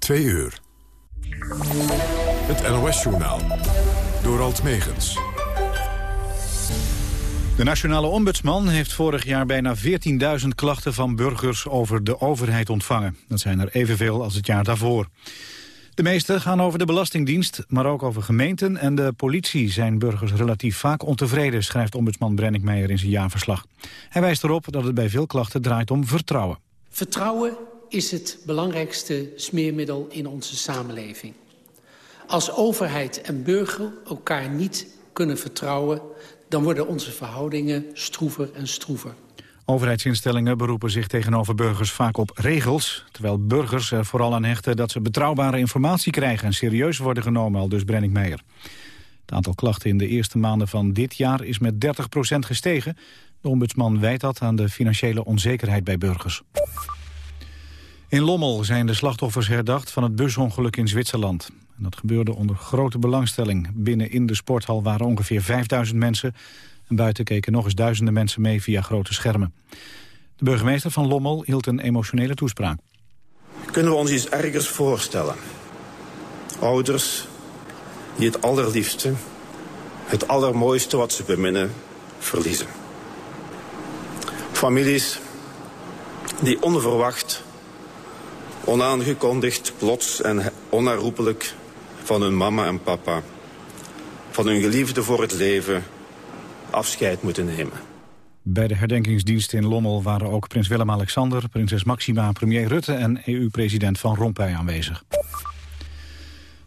Twee uur. Het NOS-journaal. Door Alt Megens. De nationale ombudsman heeft vorig jaar bijna 14.000 klachten van burgers over de overheid ontvangen. Dat zijn er evenveel als het jaar daarvoor. De meeste gaan over de Belastingdienst, maar ook over gemeenten en de politie zijn burgers relatief vaak ontevreden, schrijft ombudsman Brennick Meijer in zijn jaarverslag. Hij wijst erop dat het bij veel klachten draait om vertrouwen. Vertrouwen is het belangrijkste smeermiddel in onze samenleving. Als overheid en burger elkaar niet kunnen vertrouwen... dan worden onze verhoudingen stroever en stroever. Overheidsinstellingen beroepen zich tegenover burgers vaak op regels... terwijl burgers er vooral aan hechten dat ze betrouwbare informatie krijgen... en serieus worden genomen, al dus Brennick Meijer. Het aantal klachten in de eerste maanden van dit jaar is met 30% gestegen. De ombudsman wijt dat aan de financiële onzekerheid bij burgers. In Lommel zijn de slachtoffers herdacht van het busongeluk in Zwitserland. En dat gebeurde onder grote belangstelling. Binnen in de sporthal waren ongeveer 5000 mensen... en buiten keken nog eens duizenden mensen mee via grote schermen. De burgemeester van Lommel hield een emotionele toespraak. Kunnen we ons iets ergers voorstellen? Ouders die het allerliefste, het allermooiste wat ze beminnen, verliezen. Families die onverwacht onaangekondigd, plots en onherroepelijk van hun mama en papa, van hun geliefde voor het leven, afscheid moeten nemen. Bij de herdenkingsdienst in Lommel waren ook prins Willem-Alexander, prinses Maxima, premier Rutte en EU-president Van Rompuy aanwezig.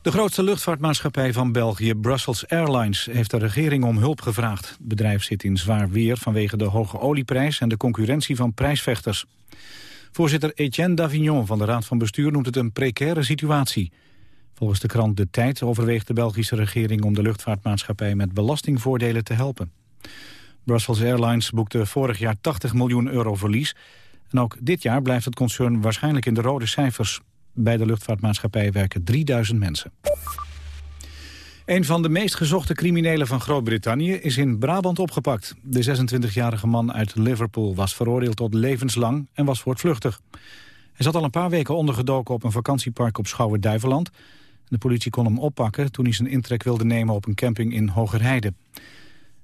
De grootste luchtvaartmaatschappij van België, Brussels Airlines, heeft de regering om hulp gevraagd. Het bedrijf zit in zwaar weer vanwege de hoge olieprijs en de concurrentie van prijsvechters. Voorzitter Etienne Davignon van de Raad van Bestuur noemt het een precaire situatie. Volgens de krant De Tijd overweegt de Belgische regering om de luchtvaartmaatschappij met belastingvoordelen te helpen. Brussels Airlines boekte vorig jaar 80 miljoen euro verlies. En ook dit jaar blijft het concern waarschijnlijk in de rode cijfers. Bij de luchtvaartmaatschappij werken 3000 mensen. Een van de meest gezochte criminelen van Groot-Brittannië is in Brabant opgepakt. De 26-jarige man uit Liverpool was veroordeeld tot levenslang en was voortvluchtig. Hij zat al een paar weken ondergedoken op een vakantiepark op Schouwen-Duiveland. De politie kon hem oppakken toen hij zijn intrek wilde nemen op een camping in Hogerheide.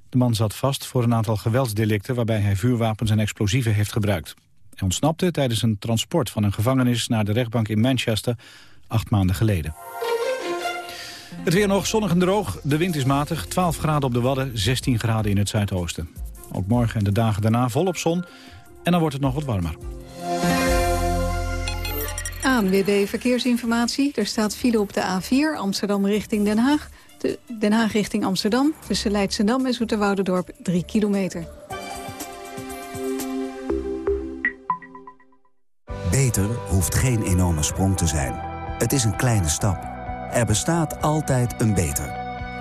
De man zat vast voor een aantal geweldsdelicten waarbij hij vuurwapens en explosieven heeft gebruikt. Hij ontsnapte tijdens een transport van een gevangenis naar de rechtbank in Manchester acht maanden geleden. Het weer nog zonnig en droog. De wind is matig. 12 graden op de Wadden, 16 graden in het zuidoosten. Ook morgen en de dagen daarna volop zon. En dan wordt het nog wat warmer. ANWB Verkeersinformatie. Er staat file op de A4 Amsterdam richting Den Haag. De Den Haag richting Amsterdam. Tussen Leidschendam en Zoeterwoudendorp 3 kilometer. Beter hoeft geen enorme sprong te zijn. Het is een kleine stap. Er bestaat altijd een beter.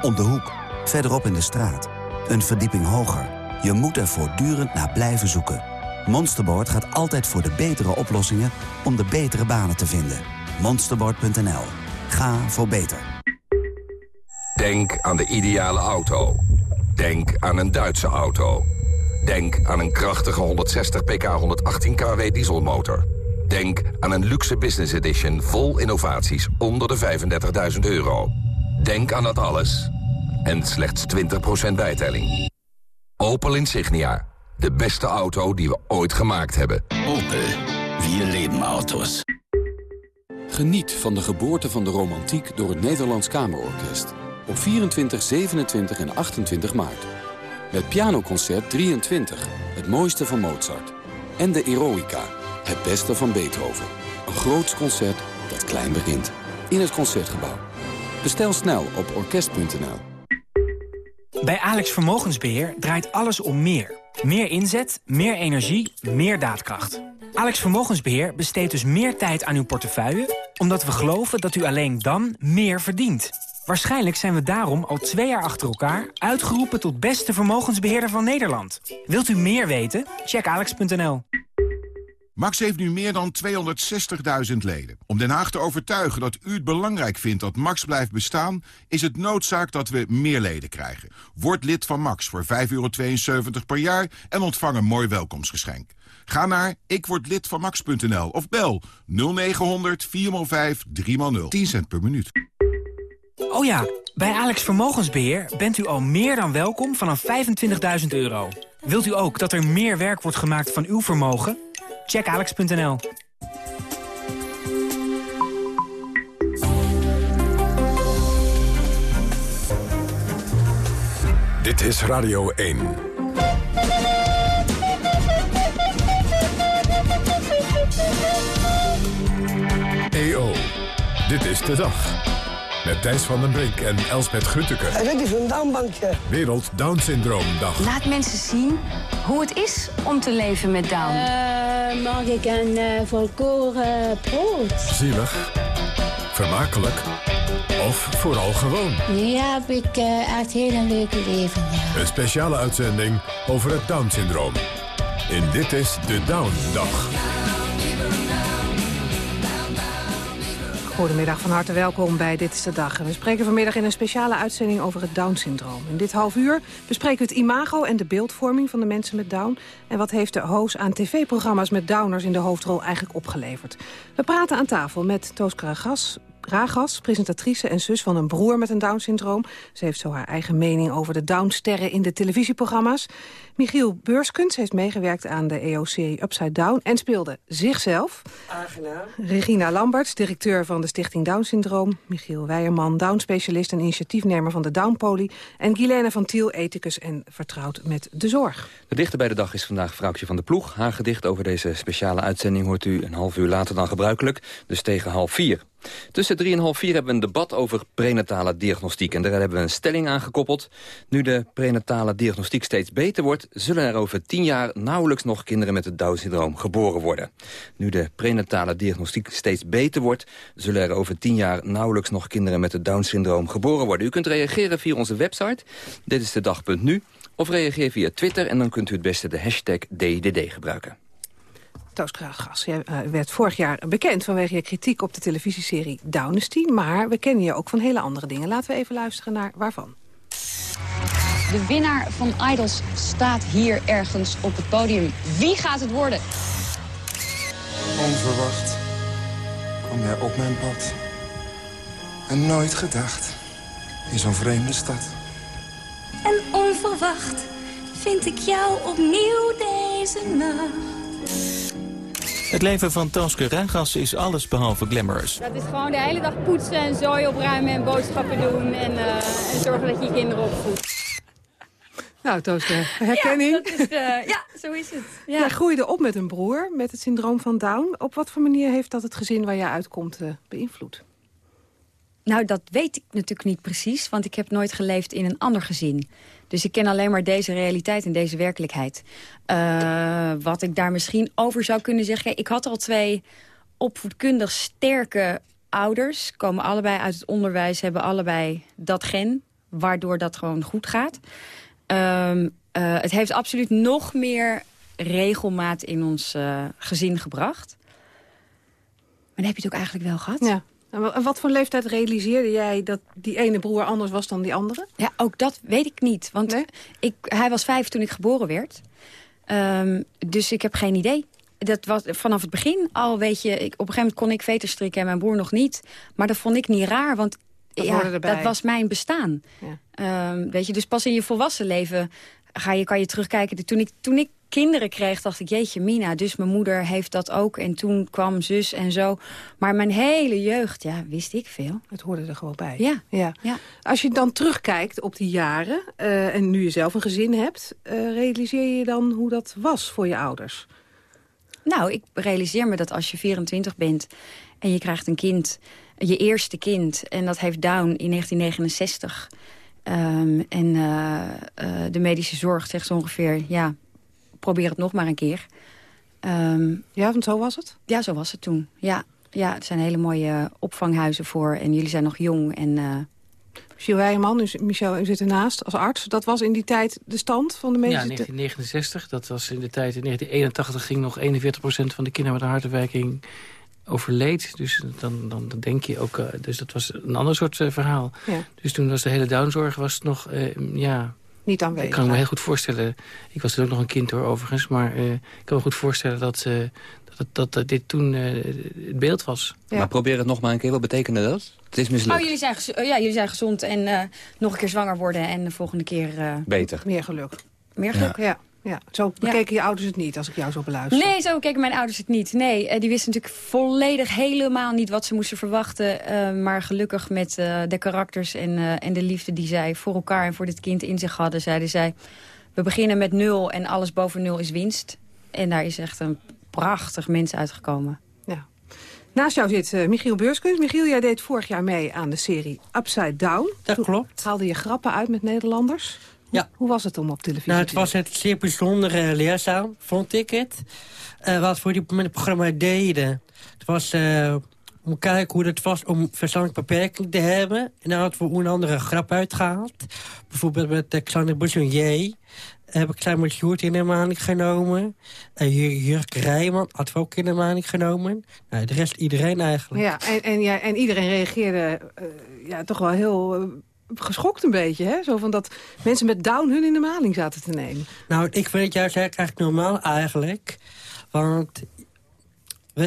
Om de hoek, verderop in de straat. Een verdieping hoger. Je moet er voortdurend naar blijven zoeken. Monsterboard gaat altijd voor de betere oplossingen om de betere banen te vinden. Monsterboard.nl. Ga voor beter. Denk aan de ideale auto. Denk aan een Duitse auto. Denk aan een krachtige 160 pk 118 kW dieselmotor. Denk aan een luxe business edition vol innovaties onder de 35.000 euro. Denk aan dat alles. En slechts 20% bijtelling. Opel Insignia. De beste auto die we ooit gemaakt hebben. Opel. Vier leven auto's. Geniet van de geboorte van de romantiek door het Nederlands Kamerorkest. Op 24, 27 en 28 maart. Met pianoconcert 23, het mooiste van Mozart. En de Eroica, het beste van Beethoven. Een groots concert dat klein begint. In het Concertgebouw. Bestel snel op orkest.nl. Bij Alex Vermogensbeheer draait alles om meer. Meer inzet, meer energie, meer daadkracht. Alex Vermogensbeheer besteedt dus meer tijd aan uw portefeuille... omdat we geloven dat u alleen dan meer verdient. Waarschijnlijk zijn we daarom al twee jaar achter elkaar... uitgeroepen tot beste vermogensbeheerder van Nederland. Wilt u meer weten? Check alex.nl. Max heeft nu meer dan 260.000 leden. Om Den Haag te overtuigen dat u het belangrijk vindt dat Max blijft bestaan... is het noodzaak dat we meer leden krijgen. Word lid van Max voor 5,72 per jaar en ontvang een mooi welkomstgeschenk. Ga naar ikwordlidvanmax.nl of bel 0900 405 3x0. 10 cent per minuut. Oh ja, bij Alex Vermogensbeheer bent u al meer dan welkom vanaf 25.000 euro. Wilt u ook dat er meer werk wordt gemaakt van uw vermogen? Check alex.nl. Dit is Radio 1. EO, dit is de dag. Met Thijs van den Brink en Elsbeth Grutteke. En dit is een downbankje. Wereld Down Syndroom Dag. Laat mensen zien hoe het is om te leven met Down. Uh, mag ik een uh, volkoren brood? Zielig. Vermakelijk. Of vooral gewoon. Nu heb ik uh, echt heel een leuke leven, ja. Een speciale uitzending over het Down-syndroom. In Dit is de Down-dag. Goedemiddag, van harte welkom bij Dit is de Dag. We spreken vanmiddag in een speciale uitzending over het Down-syndroom. In dit half uur bespreken we het imago en de beeldvorming van de mensen met Down... en wat heeft de host aan tv-programma's met Downers in de hoofdrol eigenlijk opgeleverd. We praten aan tafel met Toos Karagas, Ragas, presentatrice en zus van een broer met een Down-syndroom. Ze heeft zo haar eigen mening over de Down-sterren in de televisieprogramma's. Michiel Beurskens heeft meegewerkt aan de EOC Upside Down en speelde zichzelf. Aangenaam. Regina Lamberts, directeur van de Stichting Down-syndroom. Michiel Weijerman, Down-specialist en initiatiefnemer van de Down-poli. En Guilaine van Tiel, ethicus en vertrouwd met de zorg. De dichter bij de dag is vandaag Vrouwtje van de Ploeg. Haar gedicht over deze speciale uitzending hoort u een half uur later dan gebruikelijk. Dus tegen half vier. Tussen drie en half vier hebben we een debat over prenatale diagnostiek. En daar hebben we een stelling aan gekoppeld. Nu de prenatale diagnostiek steeds beter wordt... zullen er over tien jaar nauwelijks nog kinderen met het Down-syndroom geboren worden. Nu de prenatale diagnostiek steeds beter wordt... zullen er over tien jaar nauwelijks nog kinderen met het Down-syndroom geboren worden. U kunt reageren via onze website. Dit is de dag.nu. Of reageer via Twitter en dan kunt u het beste de hashtag DDD gebruiken. Toos jij uh, werd vorig jaar bekend vanwege je kritiek op de televisieserie Dynasty. Maar we kennen je ook van hele andere dingen. Laten we even luisteren naar waarvan. De winnaar van Idols staat hier ergens op het podium. Wie gaat het worden? Onverwacht kwam jij op mijn pad. En nooit gedacht in zo'n vreemde stad. En onverwacht vind ik jou opnieuw deze nacht. Het leven van Toske Ragas is alles behalve glamorous. Dat is gewoon de hele dag poetsen en zooi opruimen en boodschappen doen... en, uh, en zorgen dat je je kinderen opvoedt. Nou, herkenning? Ja, is, uh, ja, zo is het. Ja. Jij groeide op met een broer met het syndroom van Down. Op wat voor manier heeft dat het gezin waar jij uitkomt uh, beïnvloed? Nou, dat weet ik natuurlijk niet precies, want ik heb nooit geleefd in een ander gezin. Dus ik ken alleen maar deze realiteit en deze werkelijkheid. Uh, wat ik daar misschien over zou kunnen zeggen... ik had al twee opvoedkundig sterke ouders. Komen allebei uit het onderwijs, hebben allebei dat gen. Waardoor dat gewoon goed gaat. Uh, uh, het heeft absoluut nog meer regelmaat in ons uh, gezin gebracht. Maar dan heb je het ook eigenlijk wel gehad. Ja. En wat voor leeftijd realiseerde jij dat die ene broer anders was dan die andere? Ja, ook dat weet ik niet. Want nee? ik, hij was vijf toen ik geboren werd. Um, dus ik heb geen idee. Dat was vanaf het begin al, weet je... Ik, op een gegeven moment kon ik veter strikken en mijn broer nog niet. Maar dat vond ik niet raar, want dat, ja, dat was mijn bestaan. Ja. Um, weet je, dus pas in je volwassen leven ga je, kan je terugkijken. Toen ik, toen ik kinderen kreeg, dacht ik, jeetje Mina, dus mijn moeder heeft dat ook. En toen kwam zus en zo. Maar mijn hele jeugd, ja, wist ik veel. Het hoorde er gewoon bij. Ja. ja. ja. Als je dan terugkijkt op die jaren, uh, en nu je zelf een gezin hebt... Uh, realiseer je dan hoe dat was voor je ouders? Nou, ik realiseer me dat als je 24 bent en je krijgt een kind... je eerste kind, en dat heeft Down in 1969... Um, en uh, de medische zorg zegt zo ongeveer... ja, probeer het nog maar een keer. Um, ja, want zo was het? Ja, zo was het toen. Ja, ja er zijn hele mooie opvanghuizen voor. En jullie zijn nog jong. En, uh... Michel Weijerman, u, Michel, u zit ernaast als arts. Dat was in die tijd de stand van de medische... Ja, 1969. Dat was in de tijd, in 1981 ging nog 41% van de kinderen met een hartafwijking overleed. Dus dan, dan, dan denk je ook... Uh, dus dat was een ander soort uh, verhaal. Ja. Dus toen was de hele downzorg was nog... Uh, ja, Niet aanwezig. Ik kan me heel goed voorstellen... Ik was toen ook nog een kind hoor, overigens. Maar uh, ik kan me goed voorstellen dat, uh, dat, dat, dat, dit toen uh, het beeld was. Ja. Maar probeer het nog maar een keer. Wat betekende dat? Het is mislukt. Oh, jullie zijn, ja, jullie zijn gezond en nog een keer zwanger worden... en de volgende keer... Beter. Meer geluk. Meer geluk? Ja. ja. Ja, zo bekeken je ouders het niet, als ik jou zo beluister. Nee, zo bekeken mijn ouders het niet. Nee, die wisten natuurlijk volledig helemaal niet wat ze moesten verwachten. Uh, maar gelukkig met uh, de karakters en, uh, en de liefde die zij voor elkaar en voor dit kind in zich hadden... zeiden zij, we beginnen met nul en alles boven nul is winst. En daar is echt een prachtig mens uitgekomen. Ja. Naast jou zit Michiel Beurskunst. Michiel, jij deed vorig jaar mee aan de serie Upside Down. Dat klopt. Haalde je grappen uit met Nederlanders? Ja. Hoe was het om op televisie nou, Het was het zeer bijzondere leerzaam, vond ik het. Uh, wat voor die met het programma deden. Het was uh, om kijken hoe het was om verstandelijke beperking te hebben. En daar hadden we een andere grap uitgehaald. Bijvoorbeeld met uh, Xander heb ik Klein Sjoerd in de maning genomen. Uh, Jurk Rijman had we ook in de maning genomen. Nou, de rest iedereen eigenlijk. Ja, en, en, ja, en iedereen reageerde ja, toch wel heel... Geschokt een beetje, hè? Zo van dat mensen met Down hun in de maling zaten te nemen. Nou, ik vind het juist eigenlijk normaal eigenlijk. Want,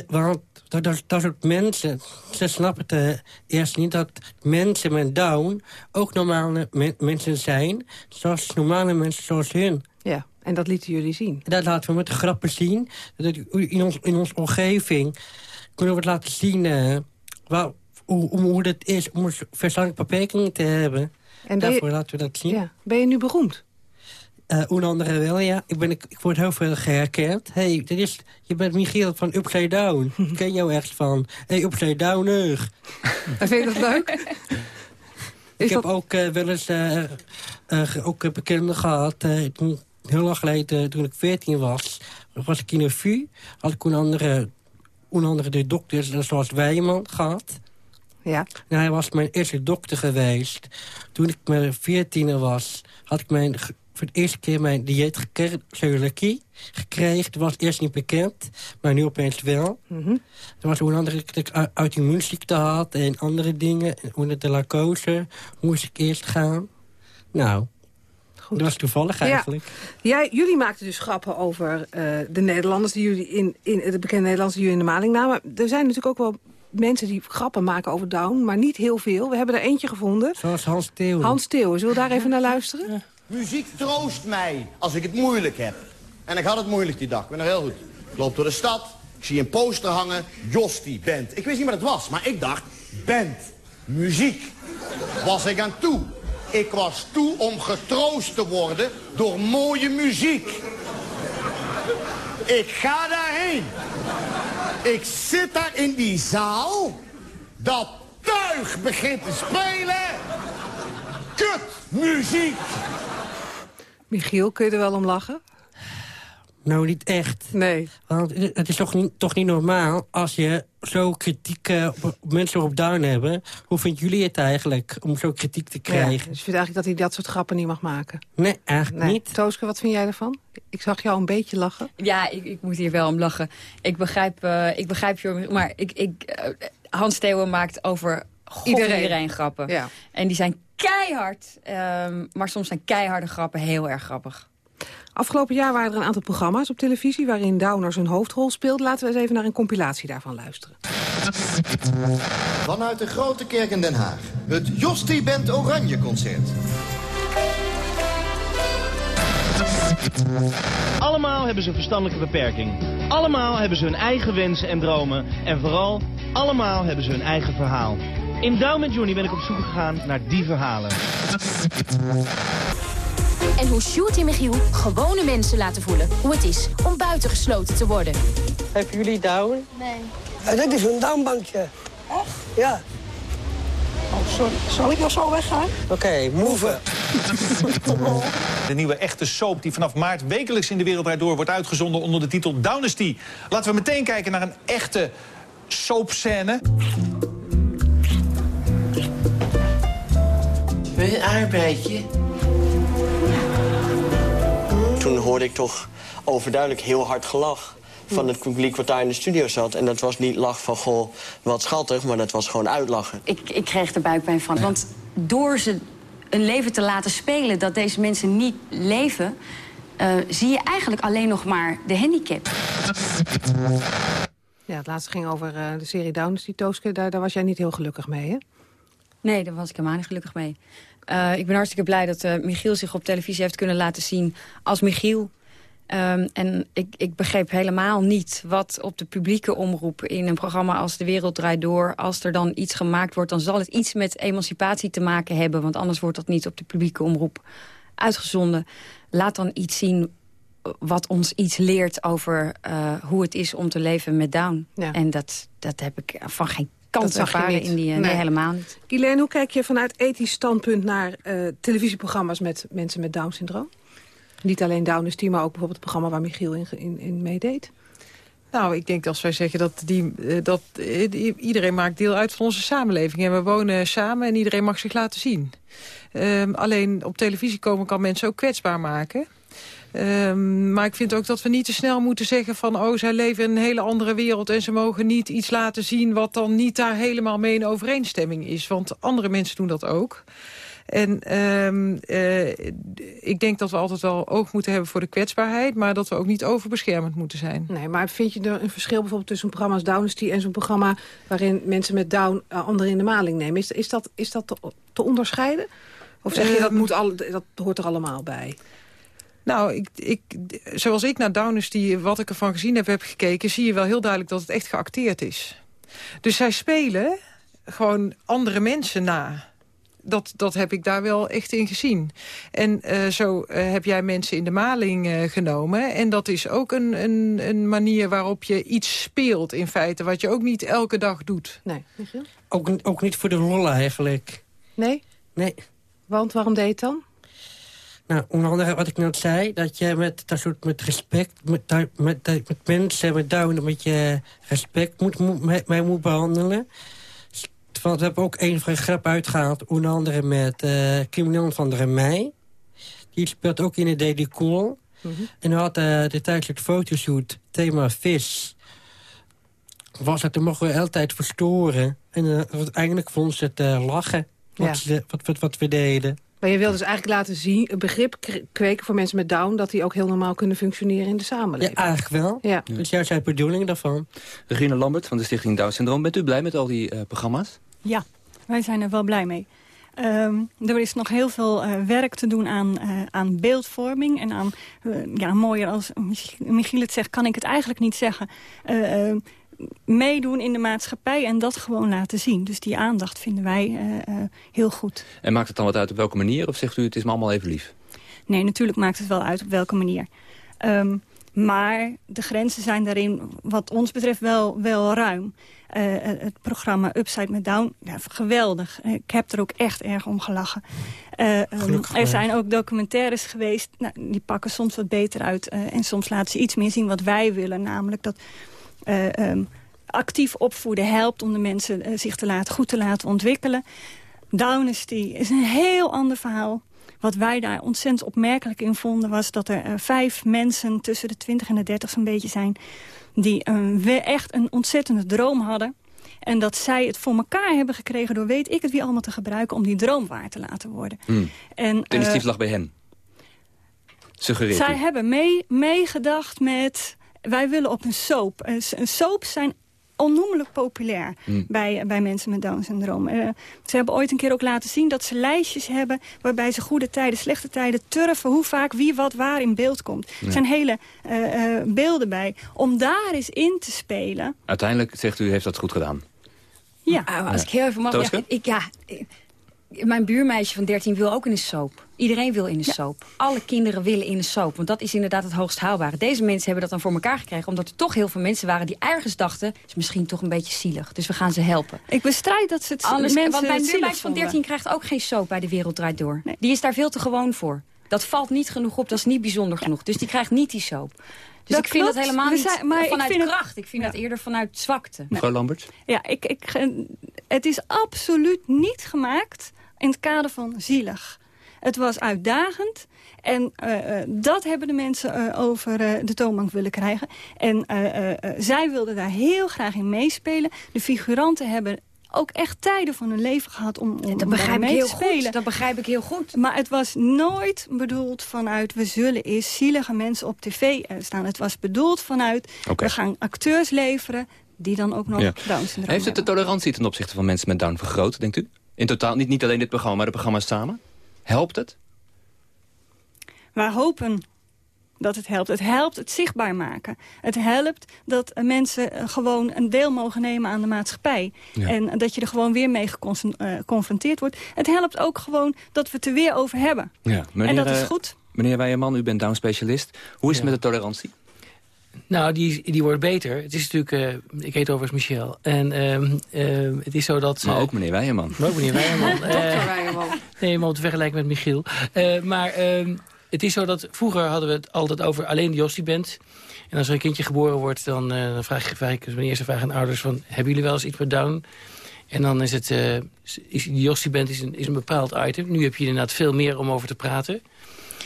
want dat, dat, mensen, ze snappen het uh, eerst niet... dat mensen met Down ook normale men, mensen zijn... zoals normale mensen zoals hun. Ja, en dat lieten jullie zien. En dat laten we met de grappen zien. Dat in, ons, in onze omgeving kunnen we het laten zien... Uh, waar, hoe, hoe het is om een verstandelijke beperking te hebben. En Daarvoor je, laten we dat zien. Ja. Ben je nu beroemd? Uh, onder andere wel, ja. Ik, ben, ik, ik word heel veel geherkend. hey, dit is, je bent Michiel van Upside Down. ik ken jou echt van. hey, Upside Downer. Vind je dat leuk? ik heb ook uh, wel eens uh, ook bekenden gehad. heel lang geleden, toen ik 14 was, was ik in een VU. Had ik een andere, een andere de dokters, zoals Wijman, gehad. Ja. En hij was mijn eerste dokter geweest. Toen ik mijn veertiener was, had ik mijn, voor de eerste keer mijn dieet celiakie gekregen. Dat was eerst niet bekend, maar nu opeens wel. Mm -hmm. Er was hoe andere dat ik auto-immuunziekte had en andere dingen. Onder de lacose moest ik eerst gaan. Nou, Goed. Dat was toevallig eigenlijk. Ja. Jij, jullie maakten dus grappen over uh, de Nederlanders... die jullie in, in de bekende Nederlanders die jullie in de maling namen. Er zijn natuurlijk ook wel mensen die grappen maken over Down, maar niet heel veel. We hebben er eentje gevonden. Zoals Hans Theo. Hans Theo, zullen we daar even naar luisteren? Ja. Muziek troost mij als ik het moeilijk heb. En ik had het moeilijk die dag, ik ben nog heel goed. Ik loop door de stad, ik zie een poster hangen, Josti Band. Ik wist niet wat het was, maar ik dacht, band, muziek. Was ik aan toe. Ik was toe om getroost te worden door mooie muziek. Ik ga daarheen. Ik zit daar in die zaal. Dat tuig begint te spelen. Kut muziek. Michiel, kun je er wel om lachen? Nou, niet echt. Nee. Want het is toch niet, toch niet normaal als je zo kritiek uh, op mensen op down hebben. Hoe vinden jullie het eigenlijk om zo kritiek te krijgen? Ja, dus je vindt eigenlijk dat hij dat soort grappen niet mag maken? Nee, eigenlijk nee. niet. Tooske, wat vind jij ervan? Ik zag jou een beetje lachen. Ja, ik, ik moet hier wel om lachen. Ik begrijp, uh, ik begrijp je, maar ik, ik, uh, Hans Theeuwen maakt over God iedereen. iedereen grappen. Ja. En die zijn keihard, um, maar soms zijn keiharde grappen heel erg grappig. Afgelopen jaar waren er een aantal programma's op televisie... waarin Downers een hoofdrol speelt. Laten we eens even naar een compilatie daarvan luisteren. Vanuit de Grote Kerk in Den Haag. Het Josti Band Oranje Concert. Allemaal hebben ze een verstandelijke beperking. Allemaal hebben ze hun eigen wensen en dromen. En vooral, allemaal hebben ze hun eigen verhaal. In Down met Johnny ben ik op zoek gegaan naar die verhalen. En hoe Sjoerd en Michiel gewone mensen laten voelen hoe het is om buitengesloten te worden. Hebben jullie down? Nee. Ja, dit is een downbankje. Echt? Ja. Oh, sorry. Zal ik nog zo weggaan? Oké, okay, move. De nieuwe echte soap die vanaf maart wekelijks in de wereld door wordt uitgezonden onder de titel Downesty. Laten we meteen kijken naar een echte soapscène. Wil je een arbeidje? Toen hoorde ik toch overduidelijk heel hard gelach van het publiek wat daar in de studio zat. En dat was niet lach van, goh, wat schattig, maar dat was gewoon uitlachen. Ik, ik kreeg er buikpijn van, want door ze een leven te laten spelen dat deze mensen niet leven... Uh, zie je eigenlijk alleen nog maar de handicap. Ja, het laatste ging over uh, de serie Downers, die Tooske. Daar, daar was jij niet heel gelukkig mee, hè? Nee, daar was ik helemaal niet gelukkig mee. Uh, ik ben hartstikke blij dat uh, Michiel zich op televisie heeft kunnen laten zien als Michiel. Um, en ik, ik begreep helemaal niet wat op de publieke omroep... in een programma als De Wereld Draait Door... als er dan iets gemaakt wordt, dan zal het iets met emancipatie te maken hebben. Want anders wordt dat niet op de publieke omroep uitgezonden. Laat dan iets zien wat ons iets leert over uh, hoe het is om te leven met Down. Ja. En dat, dat heb ik van geen kant ervaren in die... Nee, nee, helemaal niet. Hoe kijk je vanuit ethisch standpunt naar uh, televisieprogramma's met mensen met Down-syndroom? Niet alleen Down is maar ook bijvoorbeeld het programma waar Michiel in, in, in meedeed. Nou, ik denk als wij zeggen dat, die, dat iedereen maakt deel uit van onze samenleving. En we wonen samen en iedereen mag zich laten zien. Um, alleen op televisie komen kan mensen ook kwetsbaar maken. Um, maar ik vind ook dat we niet te snel moeten zeggen van... oh, zij leven in een hele andere wereld en ze mogen niet iets laten zien... wat dan niet daar helemaal mee in overeenstemming is. Want andere mensen doen dat ook. En um, uh, ik denk dat we altijd wel oog moeten hebben voor de kwetsbaarheid... maar dat we ook niet overbeschermend moeten zijn. Nee, maar vind je er een verschil bijvoorbeeld tussen een programma als Downesty... en zo'n programma waarin mensen met Down uh, anderen in de maling nemen? Is, is, dat, is dat te, te onderscheiden? Of zeg je dat, moet al, dat hoort er allemaal bij? Nou, ik, ik, zoals ik naar Downesty, wat ik ervan gezien heb, heb gekeken... zie je wel heel duidelijk dat het echt geacteerd is. Dus zij spelen gewoon andere mensen na dat, dat heb ik daar wel echt in gezien. En uh, zo uh, heb jij mensen in de maling uh, genomen. En dat is ook een, een, een, manier waarop je iets speelt in feite... wat je ook niet elke dag doet. Nee. Ook, ook niet voor de lol eigenlijk. Nee? Nee. Want waarom deed je het dan? Nou, onder andere wat ik net zei, dat je met, dat soort, met respect, met, met, met, met mensen met Down, met je respect moet, moet, mij moet behandelen. Want we hebben ook een van grap uitgehaald, onder andere met uh, Kim van der Meij. Die speelt ook in de Daily Cool. Mm -hmm. En we hadden uh, de tijdelijk fotoshoot, thema vis. Was dat, er mogen we altijd verstoren. En uh, uiteindelijk vond ze het lachen, wat, ja. ze, wat, wat, wat we deden. Maar je wil dus eigenlijk laten zien, een begrip kweken voor mensen met Down... dat die ook heel normaal kunnen functioneren in de samenleving. Ja, eigenlijk wel. Ja. Dus juist zijn bedoeling daarvan. Regina Lambert van de Stichting Down Syndroom. Bent u blij met al die uh, programma's? Ja, wij zijn er wel blij mee. Um, er is nog heel veel uh, werk te doen aan, uh, aan beeldvorming. En aan, uh, ja, mooier als Michiel het zegt, kan ik het eigenlijk niet zeggen. Meedoen in de maatschappij en dat gewoon laten zien. Dus die aandacht vinden wij heel goed. En maakt het dan wat uit op welke manier? Of zegt u, het is me allemaal even lief? Nee, natuurlijk maakt het wel uit op welke manier. Um, maar de grenzen zijn daarin wat ons betreft wel, wel ruim. Uh, het programma Upside met Down, ja, geweldig. Ik heb er ook echt erg om gelachen. Uh, um, er zijn ook documentaires geweest, nou, die pakken soms wat beter uit. Uh, en soms laten ze iets meer zien wat wij willen. Namelijk dat um, actief opvoeden helpt om de mensen zich te laten, goed te laten ontwikkelen. Downesty is een heel ander verhaal. Wat wij daar ontzettend opmerkelijk in vonden... was dat er uh, vijf mensen tussen de 20 en de 30 zo'n beetje zijn... die uh, echt een ontzettende droom hadden. En dat zij het voor elkaar hebben gekregen door weet ik het wie allemaal te gebruiken... om die droom waar te laten worden. Mm. En, het initiatief uh, lag bij hen? Suggereert Zij u? hebben meegedacht mee met... Wij willen op een soap. Een soap zijn onnoemelijk populair mm. bij, bij mensen met Down-syndroom. Uh, ze hebben ooit een keer ook laten zien dat ze lijstjes hebben... waarbij ze goede tijden, slechte tijden turven... hoe vaak wie wat waar in beeld komt. Ja. Er zijn hele uh, uh, beelden bij. Om daar eens in te spelen... Uiteindelijk, zegt u, heeft dat goed gedaan. Ja. als ik heel even mag... Ja, ik, ja, mijn buurmeisje van 13 wil ook in een soap. Iedereen wil in een ja. soap. Alle kinderen willen in een soap. Want dat is inderdaad het hoogst haalbare. Deze mensen hebben dat dan voor elkaar gekregen. Omdat er toch heel veel mensen waren die ergens dachten... is misschien toch een beetje zielig. Dus we gaan ze helpen. Ik bestrijd dat ze het Anders, mensen Want mijn buurmeisje van 13 krijgt ook geen soap bij De Wereld Draait Door. Nee. Die is daar veel te gewoon voor. Dat valt niet genoeg op. Dat is niet bijzonder ja. genoeg. Dus die krijgt niet die soap. Dus dat ik vind klopt. dat helemaal niet zijn, maar vanuit ik vind kracht. Het, ik vind ja. dat eerder vanuit zwakte. Mevrouw Lambert? Ja, ik, ik, het is absoluut niet gemaakt in het kader van zielig. Het was uitdagend. En uh, uh, dat hebben de mensen uh, over de toonbank willen krijgen. En zij wilden daar heel graag in meespelen. De figuranten hebben ook echt tijden van hun leven gehad om, om Dat begrijp ik heel te spelen. goed. Dat begrijp ik heel goed. Maar het was nooit bedoeld vanuit... we zullen eens zielige mensen op tv eh, staan. Het was bedoeld vanuit... We gaan acteurs leveren die dan ook nog Ja. Down-syndroom Heeft het de tolerantie ten opzichte van mensen met Down vergroot, denkt u? In totaal, niet, niet alleen dit programma, maar de programma's samen? Helpt het? Wij hopen dat het helpt. Het helpt het zichtbaar maken. Het helpt dat mensen eh, gewoon een deel mogen nemen aan de maatschappij. Ja. En dat je er gewoon weer mee eh, geconfronteerd wordt. Het helpt ook gewoon dat we het er weer over hebben. Ja. en dat is eh, goed. Meneer Weijerman, u bent Down-specialist. Hoe is het met de tolerantie? Nou, die, die wordt beter. Het is natuurlijk... eh, ik heet overigens Michel. En ehm, ehm, het is zo dat... Maar eh, ook meneer Weijerman. Maar ook meneer Weijerman. Dokter Eh, Weijerman. Nee, maar om te vergelijken met Michiel. Eh, maar ehm, het is zo dat vroeger hadden we het altijd over alleen de Jostie-band. En als er een kindje geboren wordt, dan, eh, dan vraag, ik- vraag ik mijn eerste vraag aan ouders van... hebben jullie wel eens iets met Down? En dan is het... eh, is, die Jostie-band is een, is een bepaald item. Nu heb je inderdaad veel meer om over te praten.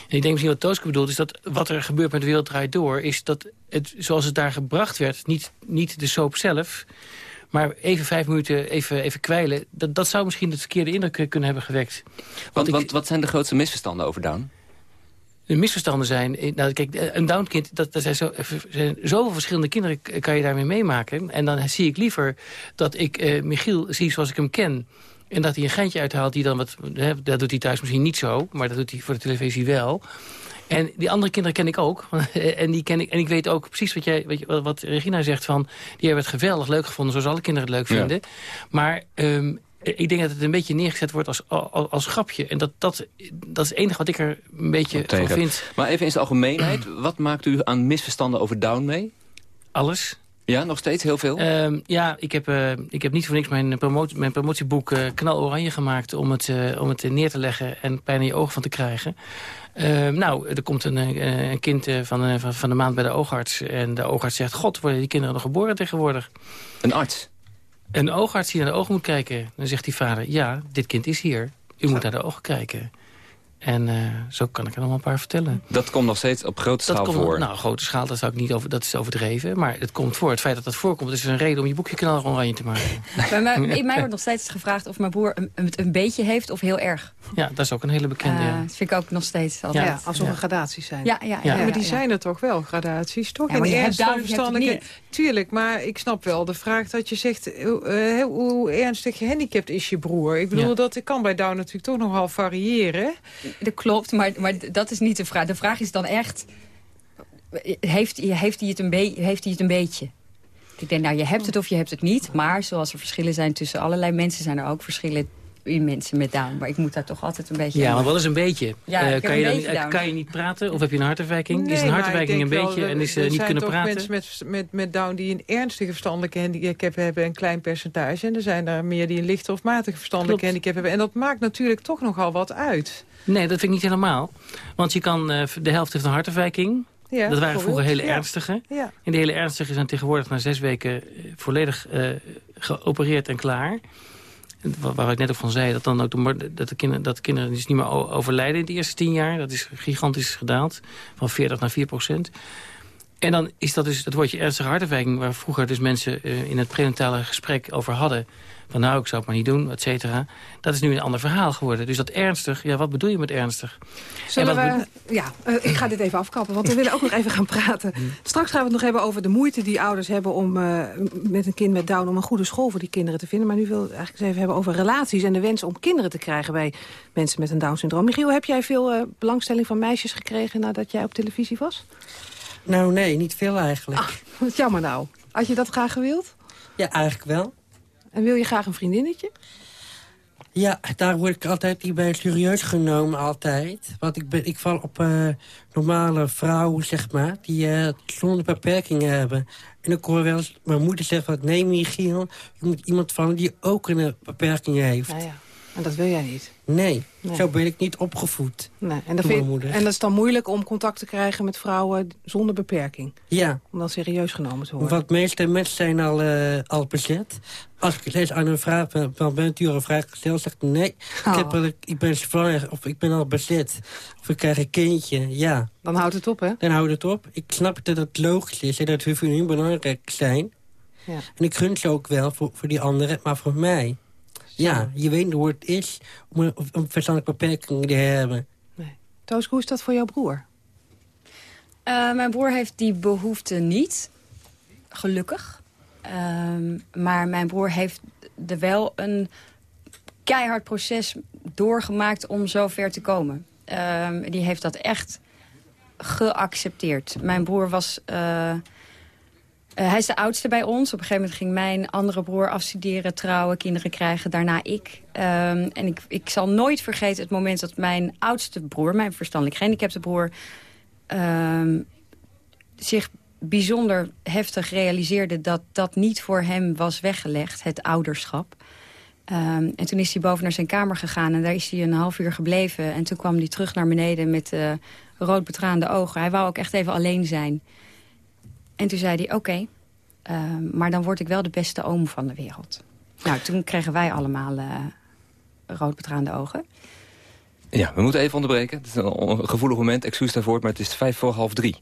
En ik denk misschien wat Tooske bedoelt, is dat wat er gebeurt met de wereld draait door... is dat het, zoals het daar gebracht werd, niet, niet de soap zelf... maar even vijf minuten even, even kwijlen... Dat, dat zou misschien de verkeerde indruk eh, kunnen hebben gewekt. Want, ik- want wat zijn de grootste misverstanden over Down? de misverstanden zijn... eh, Nou, kijk, eh, een downkind, dat, dat zijn, zo, zijn zoveel verschillende kinderen kan je daarmee meemaken. En dan zie ik liever dat ik eh, Michiel zie zoals ik hem ken... En dat hij een geintje uithaalt die dan wat... Hè, dat doet hij thuis misschien niet zo, maar dat doet hij voor de televisie wel. En die andere kinderen ken ik ook. en, die ken ik, en ik weet ook precies wat, jij, je, wat- Regina zegt van... die hebben het geweldig leuk gevonden, zoals alle kinderen het leuk Ja. vinden. Maar ehm, ik denk dat het een beetje neergezet wordt als, als, als grapje. En dat, dat, dat is het enige wat ik er een beetje van vind. Maar even in zijn algemeenheid, wat maakt u aan misverstanden over Down mee? Alles. Ja, nog steeds heel veel? Ehm, ja, ik heb, eh, ik heb niet voor niks mijn, promotie, mijn promotieboek eh knal oranje gemaakt... om het, eh, om het eh, neer te leggen en pijn in je ogen van te krijgen. Ehm, nou, er komt een, eh, een kind eh, van, eh, van, van de maand bij de oogarts. En de oogarts zegt, god, worden die kinderen nog geboren tegenwoordig? Een arts? Een oogarts die naar de ogen moet kijken. Dan zegt die vader, ja, dit kind is hier. U moet naar de ogen kijken. En eh, zo kan ik er nog een paar vertellen. Dat komt nog steeds op grote schaal dat komt, voor. Nou, grote schaal, dat, zou ik niet over, dat is overdreven. Maar het komt voor. Het feit dat dat voorkomt, is een reden om je boekje knal oranje te maken. Bij mij, in mij wordt nog steeds gevraagd of mijn broer een, het een beetje heeft of heel erg. Ja, dat is ook een hele bekende. Eh, ja. dat vind ik ook nog steeds altijd. Ja, alsof er gradaties zijn. Ja, ja, ja, Ja. Ja, maar die ja. zijn er toch wel, gradaties, toch? Ja, maar In ernstige. Tuurlijk, maar ik snap wel de vraag dat je zegt... eh, eh, hoe ernstig gehandicapt is je broer? Ik bedoel, Ja. dat kan bij Down natuurlijk toch nogal variëren. Dat klopt, maar, maar dat is niet de vraag. De vraag is dan echt... Heeft, heeft, hij het een heeft hij het een beetje? Ik denk, nou, je hebt het of je hebt het niet. Maar zoals er verschillen zijn tussen allerlei mensen... zijn er ook verschillen in mensen met Down. Maar ik moet daar toch altijd een beetje... Ja, maar wat is een beetje? Ja, Eh, kan, een je dan, beetje eh, kan je niet praten? Of heb je een hartafwijking? is een hartafwijking een beetje wel, en is er eh, niet zijn kunnen toch praten? mensen met, met, met Down die een ernstige verstandelijke handicap hebben... een klein percentage. En er zijn er meer die een lichte of matige verstandelijke Klopt. handicap hebben. En dat maakt natuurlijk toch nogal wat uit. Nee, dat vind ik niet helemaal. Want je kan, de helft heeft een hartafwijking. Ja, dat waren vroeger hele. Ja. ernstige. Ja. En die hele ernstige zijn tegenwoordig na zes weken volledig eh, geopereerd en klaar. Waar ik net ook van zei, dat, dan ook de, dat, de kinderen, dat de kinderen dus niet meer overlijden in de eerste tien jaar. Dat is gigantisch gedaald, van 40 naar 4 procent. En dan is dat dus het woordje ernstige hartafwijking... waar vroeger dus mensen eh, in het prenatale gesprek over hadden... van nou, ik zou het maar niet doen, et cetera. Dat is nu een ander verhaal geworden. Dus dat ernstig, ja, wat bedoel je met ernstig? Zullen En wat we... Ja, eh, ik ga dit even afkappen, want we willen ook nog even gaan praten. Straks gaan we het nog hebben over de moeite die ouders hebben... om eh, met een kind met Down om een goede school voor die kinderen te vinden. Maar nu wil ik eigenlijk eens even hebben over relaties... en de wens om kinderen te krijgen bij mensen met een Down-syndroom. Michiel, heb jij veel eh, belangstelling van meisjes gekregen... nadat jij op televisie was? Nou, nee, niet veel eigenlijk. Ah, wat jammer nou. Had je dat graag gewild? Ja, eigenlijk wel. En wil je graag een vriendinnetje? Ja, daar word ik altijd niet bij serieus genomen, altijd. Want ik, ben, ik val op eh, normale vrouwen, zeg maar, die eh, zonder beperkingen hebben. En ik hoor wel eens mijn moeder zeggen van... nee, Michiel, je moet iemand vallen die ook een beperking heeft. Ja. En dat wil jij niet. Nee, Nee. zo ben ik niet opgevoed. Nee. En, Door dat moeder. en dat is dan moeilijk om contact te krijgen met vrouwen zonder beperking. Ja, Om dan serieus genomen te worden. want meeste mensen zijn al, eh, al bezet. Als ik eens aan een vraag van, bent u al een vraag gesteld, zegt nee, ik, heb Oh. al, ik ben zwanger of ik ben al bezet. Of ik krijg een kindje, ja. Dan houdt het op, hè? Dan houdt het op. Ik snap dat het logisch is en dat we voor hun belangrijk zijn. En ik gun ze ook wel voor, voor die anderen, maar voor mij... Ja, je weet hoe het is om een, een verstandelijke beperking te hebben. Nee. Toos, hoe is dat voor jouw broer? Uh, mijn broer heeft die behoefte niet, gelukkig. Um, maar mijn broer heeft er wel een keihard proces doorgemaakt om zo ver te komen. Um, die heeft dat echt geaccepteerd. Mijn broer was... Uh, uh, hij is de oudste bij ons. Op een gegeven moment ging mijn andere broer afstuderen, trouwen, kinderen krijgen. Daarna ik. Um, en ik, ik zal nooit vergeten het moment dat mijn oudste broer... mijn verstandelijk gehandicapte broer... Um, zich bijzonder heftig realiseerde dat dat niet voor hem was weggelegd, het ouderschap. Um, en toen is hij boven naar zijn kamer gegaan en daar is hij een half uur gebleven. En toen kwam hij terug naar beneden met uh, rood betraande ogen. Hij wou ook echt even alleen zijn. En toen zei hij, oké, okay, uh, maar dan word ik wel de beste oom van de wereld. Nou, toen kregen wij allemaal uh, rood betraande ogen. Ja, we moeten even onderbreken. Het is een gevoelig moment, excuus daarvoor, maar het is vijf voor half drie.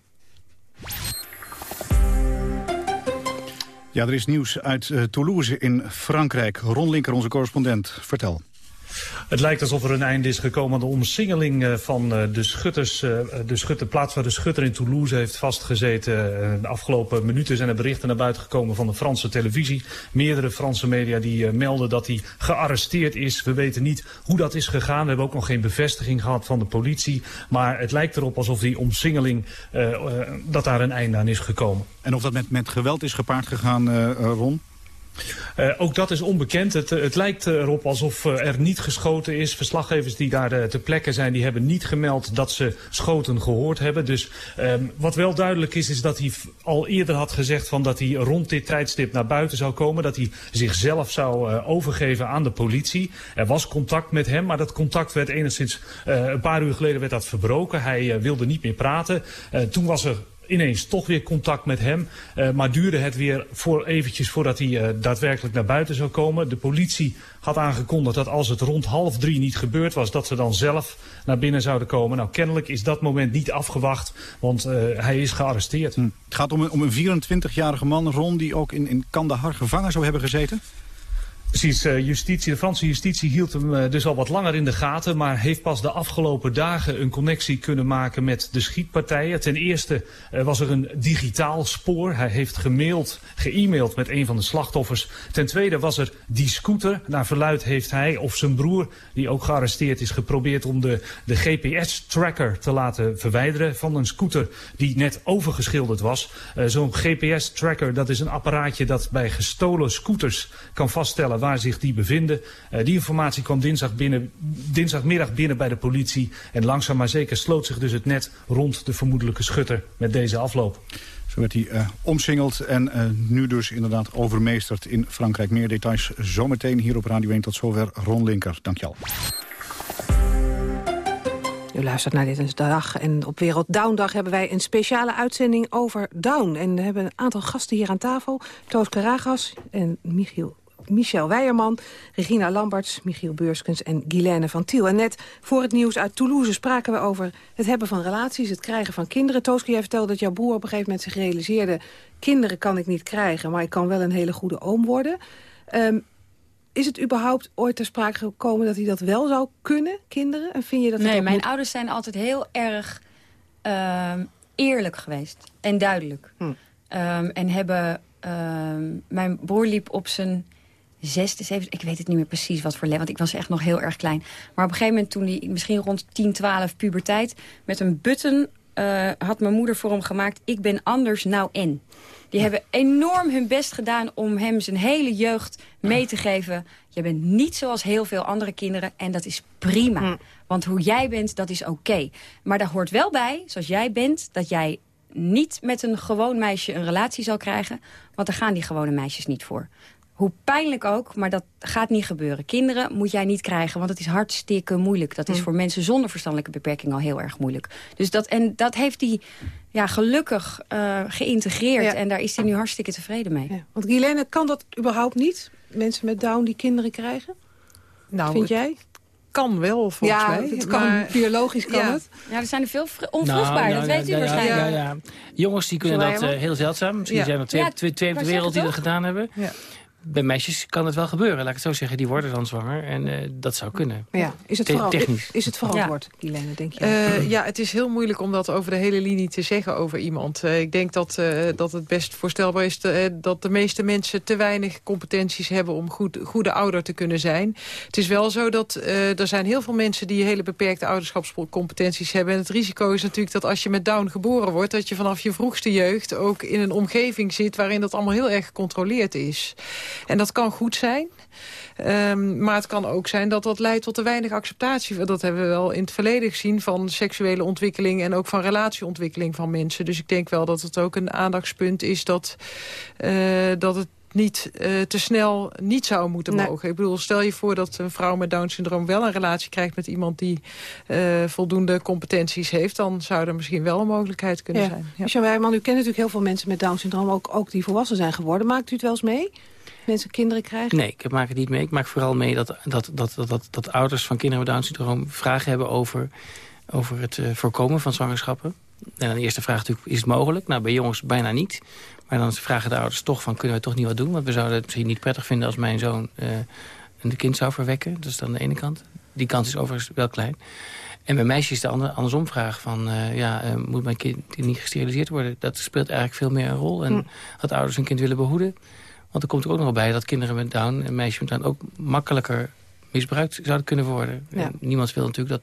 Ja, er is nieuws uit uh, Toulouse in Frankrijk. Ron Linker, onze correspondent. Vertel. Het lijkt alsof er een einde is gekomen aan de omsingeling van de schutters. De schutterplaats waar de schutter in Toulouse heeft vastgezeten. De afgelopen minuten zijn er berichten naar buiten gekomen van de Franse televisie. Meerdere Franse media die melden dat hij gearresteerd is. We weten niet hoe dat is gegaan. We hebben ook nog geen bevestiging gehad van de politie. Maar het lijkt erop alsof die omsingeling, dat daar een einde aan is gekomen. En of dat met, met geweld is gepaard gegaan, Ron? Uh, ook dat is onbekend. Het, het lijkt erop alsof er niet geschoten is. Verslaggevers die daar ter plekke zijn, die hebben niet gemeld dat ze schoten gehoord hebben. Dus um, wat wel duidelijk is, is dat hij al eerder had gezegd van dat hij rond dit tijdstip naar buiten zou komen. Dat hij zichzelf zou overgeven aan de politie. Er was contact met hem, maar dat contact werd enigszins een paar uur geleden werd dat verbroken. Hij wilde niet meer praten. toen was er ineens toch weer contact met hem. Uh, maar duurde het weer voor eventjes voordat hij uh, daadwerkelijk naar buiten zou komen. De politie had aangekondigd dat als het rond half drie niet gebeurd was... dat ze dan zelf naar binnen zouden komen. Nou, kennelijk is dat moment niet afgewacht, want uh, hij is gearresteerd. Hm. Het gaat om een, om een 24-jarige man, Ron, die ook in, in Kandahar gevangen zou hebben gezeten? Precies, justitie, de Franse justitie hield hem dus al wat langer in de gaten... maar heeft pas de afgelopen dagen een connectie kunnen maken met de schietpartijen. Ten eerste was er een digitaal spoor. Hij heeft gemaild, ge-mailed met een van de slachtoffers. Ten tweede was er die scooter. Naar verluid heeft hij of zijn broer, die ook gearresteerd is... geprobeerd om de, de GPS-tracker te laten verwijderen van een scooter... die net overgeschilderd was. Zo'n GPS-tracker, dat is een apparaatje dat bij gestolen scooters kan vaststellen waar zich die bevinden. Uh, die informatie kwam dinsdag binnen, dinsdagmiddag binnen bij de politie. En langzaam maar zeker sloot zich dus het net rond de vermoedelijke schutter met deze afloop. Zo werd hij uh, omsingeld en uh, nu dus inderdaad overmeesterd in Frankrijk. Meer details zometeen hier op Radio 1. Tot zover Ron Linker. Dank je wel. U luistert naar Dit is de Dag. En op Wereld Down-dag hebben wij een speciale uitzending over Down. En we hebben een aantal gasten hier aan tafel. Toos Karagas en Michiel Michel Weijerman, Regina Lamberts, Michiel Beurskens en Guilaine van Tiel. En net voor het nieuws uit Toulouse spraken we over het hebben van relaties, het krijgen van kinderen. Tooske, jij vertelde dat jouw broer op een gegeven moment zich realiseerde... kinderen kan ik niet krijgen, maar ik kan wel een hele goede oom worden. Um, is het überhaupt ooit ter sprake gekomen dat hij dat wel zou kunnen, kinderen? En vind je dat nee, mijn moet... ouders zijn altijd heel erg uh, eerlijk geweest en duidelijk. Hm. Um, en hebben... Mijn broer liep op zijn zesde, zevende, ik weet het niet meer precies wat voor level, want ik was echt nog heel erg klein. Maar op een gegeven moment toen hij misschien rond 10, 12 puberteit... met een button uh, had mijn moeder voor hem gemaakt... ik ben anders nou en. Die hebben enorm hun best gedaan om hem zijn hele jeugd mee te geven. Je bent niet zoals heel veel andere kinderen en dat is prima. Want hoe jij bent, dat is oké. Okay. Maar daar hoort wel bij, zoals jij bent, dat jij niet met een gewoon meisje een relatie zal krijgen. Want daar gaan die gewone meisjes niet voor. Hoe pijnlijk ook, maar dat gaat niet gebeuren. Kinderen moet jij niet krijgen, want het is hartstikke moeilijk. Dat is voor mensen zonder verstandelijke beperking al heel erg moeilijk. Dus dat, en dat heeft hij ja, gelukkig uh, geïntegreerd. Ja. En daar is hij nu hartstikke tevreden mee. Ja. Want Guilaine, kan dat überhaupt niet? Mensen met Down die kinderen krijgen? Nou, Vind jij? kan wel, volgens ja, mij. het kan, maar, biologisch kan ja. het. Ja, er zijn er veel onvruchtbaar, dat weet u ja, waarschijnlijk. Ja, ja. Jongens die kunnen dat eh, heel zeldzaam. Misschien Ja. zijn er twee, Ja, twee, twee op de wereld die dat gedaan hebben. Ja. Bij meisjes kan het wel gebeuren, laat ik het zo zeggen. Die worden dan zwanger en eh, dat zou kunnen. Ja. Is, het vooral, technisch. is het verantwoord, Kilene, denk je? Eh, ja, het is heel moeilijk om dat over de hele linie te zeggen over iemand. Eh, ik denk dat, eh, dat het best voorstelbaar is te- dat de meeste mensen te weinig competenties hebben om goed, goede ouder te kunnen zijn. Het is wel zo dat eh, er zijn heel veel mensen die hele beperkte ouderschapscompetenties hebben. En het risico is natuurlijk dat als je met Down geboren wordt, dat je vanaf je vroegste jeugd ook in een omgeving zit waarin dat allemaal heel erg gecontroleerd is. En dat kan goed zijn. Ehm, maar het kan ook zijn dat dat leidt tot te weinig acceptatie. Dat hebben we wel in het verleden gezien van seksuele ontwikkeling... en ook van relatieontwikkeling van mensen. Dus ik denk wel dat het ook een aandachtspunt is dat, eh, dat het niet eh, te snel niet zou moeten Nee. mogen. Ik bedoel, stel je voor dat een vrouw met Down-syndroom... wel een relatie krijgt met iemand die eh, voldoende competenties heeft... dan zou er misschien wel een mogelijkheid kunnen Ja. zijn. Ja. Jean Wijman, u kent natuurlijk heel veel mensen met Down-syndroom... Ook, ook die volwassen zijn geworden. Maakt u het wel eens mee? Mensen kinderen krijgen? Nee, ik maak het niet mee. Ik maak vooral mee dat, dat, dat, dat, dat, ouders van kinderen met Down-syndroom... vragen hebben over, over het eh, voorkomen van zwangerschappen. En dan de eerste vraag natuurlijk, is het mogelijk? Nou, bij jongens bijna niet. Maar dan vragen de ouders toch van, kunnen we toch niet wat doen? Want we zouden het misschien niet prettig vinden als mijn zoon eh, een kind zou verwekken. Dat is dan de ene kant. Die kans is overigens wel klein. En bij meisjes is de andere, andersom vraag van... eh, ja, moet mijn kind niet gesteriliseerd worden? Dat speelt eigenlijk veel meer een rol. En Hm. dat ouders hun kind willen behoeden. Want er komt er ook nog bij dat kinderen met Down... en meisjes met Down ook makkelijker misbruikt zouden kunnen worden. Ja. Niemand wil natuurlijk dat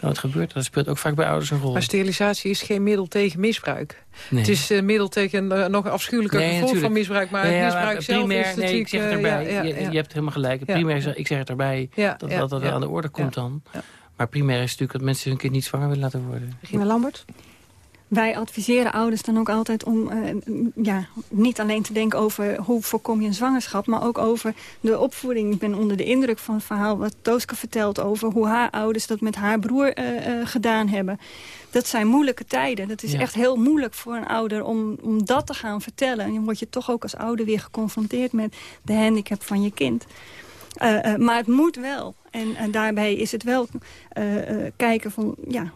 dat het gebeurt. Dat speelt ook vaak bij ouders een rol. Maar sterilisatie is geen middel tegen misbruik. Nee. Het is een middel tegen een nog afschuwelijker Nee, gevolg van misbruik. Maar Nee, het ja, misbruik maar zelf primair, is natuurlijk... ik zeg het eh, erbij. ja, je, hebt helemaal gelijk. Primair, zeg- ik zeg het erbij dat dat, dat aan de orde komt dan. Maar primair is natuurlijk dat mensen hun kind niet zwanger willen laten worden. Regina Lambert? Wij adviseren ouders dan ook altijd om eh, ja, niet alleen te denken over hoe voorkom je een zwangerschap, maar ook over de opvoeding. Ik ben onder de indruk van het verhaal wat Tooske vertelt over hoe haar ouders dat met haar broer eh, eh, gedaan hebben. Dat zijn moeilijke tijden. Dat is Ja. echt heel moeilijk voor een ouder om, om dat te gaan vertellen. En dan word je toch ook als ouder weer geconfronteerd met de handicap van je kind. Maar het moet wel. En, en daarbij is het wel eh, eh, kijken van... ja,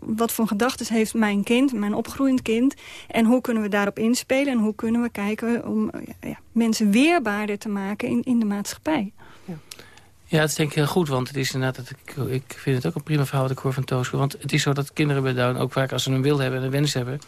wat voor gedachten heeft mijn kind, mijn opgroeiend kind... en hoe kunnen we daarop inspelen... en hoe kunnen we kijken om ja, mensen weerbaarder te maken in, in de maatschappij. Ja, dat is denk ik heel goed, want het is inderdaad... dat Ik, ik vind het ook een prima verhaal wat ik hoor van Tooske. Want het is zo dat kinderen bij Down ook vaak als ze een wil hebben en een wens hebben...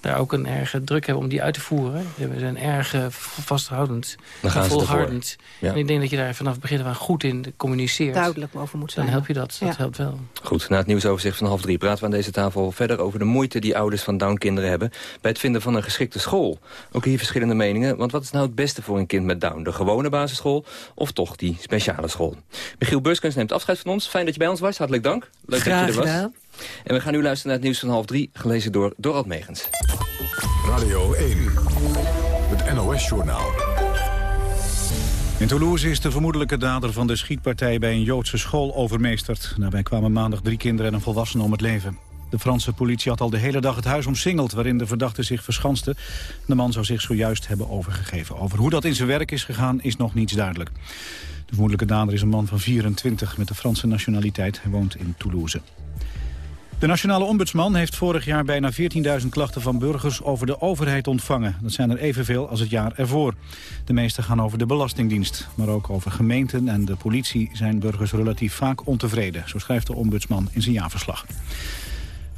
daar ook een erge druk hebben om die uit te voeren. Ze zijn erg eh, vasthoudend en volhardend. Ja. En ik denk dat je daar vanaf het begin af aan goed in communiceert. Duidelijk over moet zijn. Dan help je dat, dat Ja. helpt wel. Goed, na het nieuwsoverzicht van half drie praten we aan deze tafel verder over de moeite die ouders van Down-kinderen hebben bij het vinden van een geschikte school. Ook hier verschillende meningen, want wat is nou het beste voor een kind met Down? De gewone basisschool of toch die speciale school? Michiel Beurskens neemt afscheid van ons. Fijn dat je bij ons was, hartelijk dank. Leuk Graag dat je er was. gedaan. En we gaan nu luisteren naar het nieuws van half drie, gelezen door Dorald Megens. Radio 1, het NOS-journaal. In Toulouse is de vermoedelijke dader van de schietpartij bij een Joodse school overmeesterd. Daarbij kwamen maandag drie kinderen en een volwassene om het leven. De Franse politie had al de hele dag het huis omsingeld waarin de verdachte zich verschanste. De man zou zich zojuist hebben overgegeven. Over hoe dat in zijn werk is gegaan is nog niets duidelijk. De vermoedelijke dader is een man van 24 met de Franse nationaliteit. Hij woont in Toulouse. De nationale ombudsman heeft vorig jaar bijna 14.000 klachten van burgers over de overheid ontvangen. Dat zijn er evenveel als het jaar ervoor. De meeste gaan over de Belastingdienst. Maar ook over gemeenten en de politie zijn burgers relatief vaak ontevreden. Zo schrijft de ombudsman in zijn jaarverslag.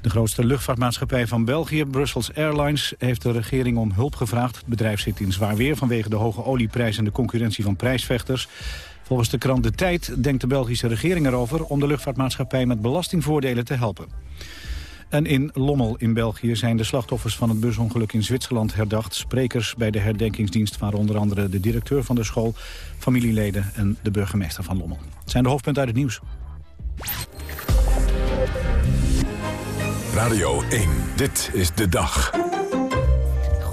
De grootste luchtvaartmaatschappij van België, Brussels Airlines, heeft de regering om hulp gevraagd. Het bedrijf zit in zwaar weer vanwege de hoge olieprijs en de concurrentie van prijsvechters. Volgens de krant De Tijd denkt de Belgische regering erover om de luchtvaartmaatschappij met belastingvoordelen te helpen. En in Lommel in België zijn de slachtoffers van het busongeluk in Zwitserland herdacht. Sprekers bij de herdenkingsdienst waren onder andere de directeur van de school, familieleden en de burgemeester van Lommel. Het zijn de hoofdpunten uit het nieuws. Radio 1, dit is de dag.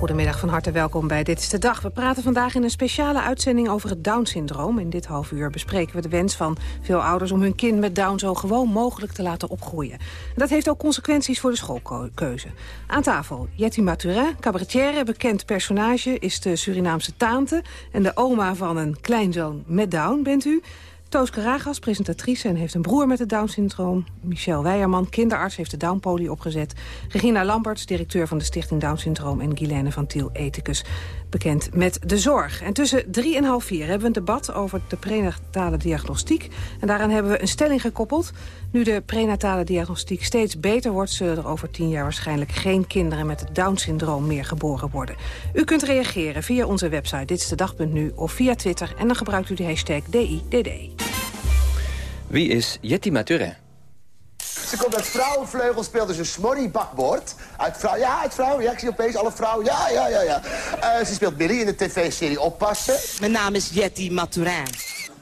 Goedemiddag, van harte welkom bij Dit is de Dag. We praten vandaag in een speciale uitzending over het Down-syndroom. In dit half uur bespreken we de wens van veel ouders... om hun kind met Down zo gewoon mogelijk te laten opgroeien. Dat heeft ook consequenties voor de schoolkeuze. Aan tafel Jetty Maturin, cabaretière, bekend personage... is de Surinaamse Taante en de oma van een kleinzoon met Down, bent u... Tooske Ragas, presentatrice en heeft een broer met het Down-syndroom. Michel Weijerman, kinderarts, heeft de Downpolie opgezet. Regina Lamberts, directeur van de Stichting Down-syndroom... en Guilaine van Tiel, ethicus, bekend met de zorg. En tussen drie en half vier hebben we een debat over de prenatale diagnostiek. En daaraan hebben we een stelling gekoppeld. Nu de prenatale diagnostiek steeds beter wordt... zullen er over tien jaar waarschijnlijk geen kinderen met het Down-syndroom meer geboren worden. U kunt reageren via onze website ditstedag.nu of via Twitter... en dan gebruikt u de hashtag DIDD. Wie is Jetty Maturin? Ze komt uit vrouwenvleugel, speelt dus een smorrie bakboord. Uit vrouw, ja, uit vrouwen. Ja, ik zie opeens alle vrouwen. Ja, ja, ja, ja. Eh, ze speelt Billy in de tv-serie Oppassen. Mijn naam is Jetty Maturin.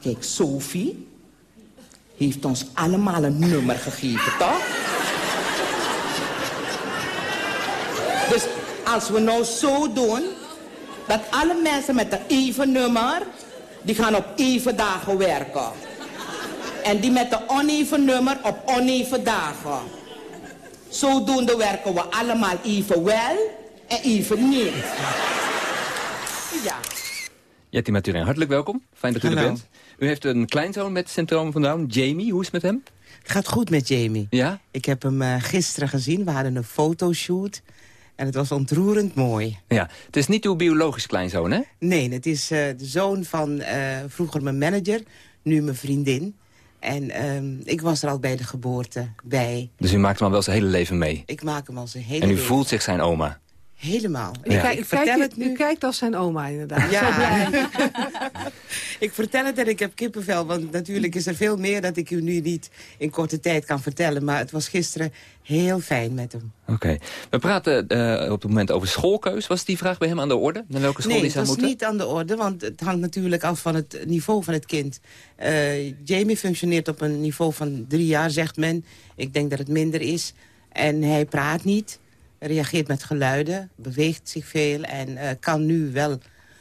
Kijk, Sophie heeft ons allemaal een nummer gegeven, toch? Dus als we nou zo doen... dat alle mensen met een even nummer... die gaan op even dagen werken. En die met een oneven nummer op oneven dagen. Zodoende werken we allemaal even wel en even niet. Ja. Jetty Maturin, hartelijk welkom. Fijn dat u er bent. U heeft een kleinzoon met syndroom van Down, Jamie. Hoe is het met hem? Het gaat goed met Jamie. Ja? Ik heb hem eh, gisteren gezien. We hadden een fotoshoot. En het was ontroerend mooi. Ja, het is niet uw biologisch kleinzoon, hè? Nee, het is eh, de zoon van eh, vroeger mijn manager. Nu mijn vriendin. En ehm, ik was er al bij de geboorte bij. Dus u maakt hem al wel zijn hele leven mee. Ik maak hem al zijn hele En u leven. voelt zich zijn oma. Helemaal. Ja. Ik, Kijk, ik vertel kijk, het nu. u kijkt als zijn oma inderdaad. Ja. Ik vertel het en ik heb kippenvel. Want natuurlijk is er veel meer dat ik u nu niet in korte tijd kan vertellen. Maar het was gisteren heel fijn met hem. Oké. We praten eh, op het moment over schoolkeus. Was die vraag bij hem aan de orde? Naar welke school nee, die dat zou is moeten? niet aan de orde, want het hangt natuurlijk af van het niveau van het kind. Eh, Jamie functioneert op een niveau van drie jaar, zegt men. Ik denk dat het minder is. En hij praat niet, reageert met geluiden, beweegt zich veel... en eh, kan nu wel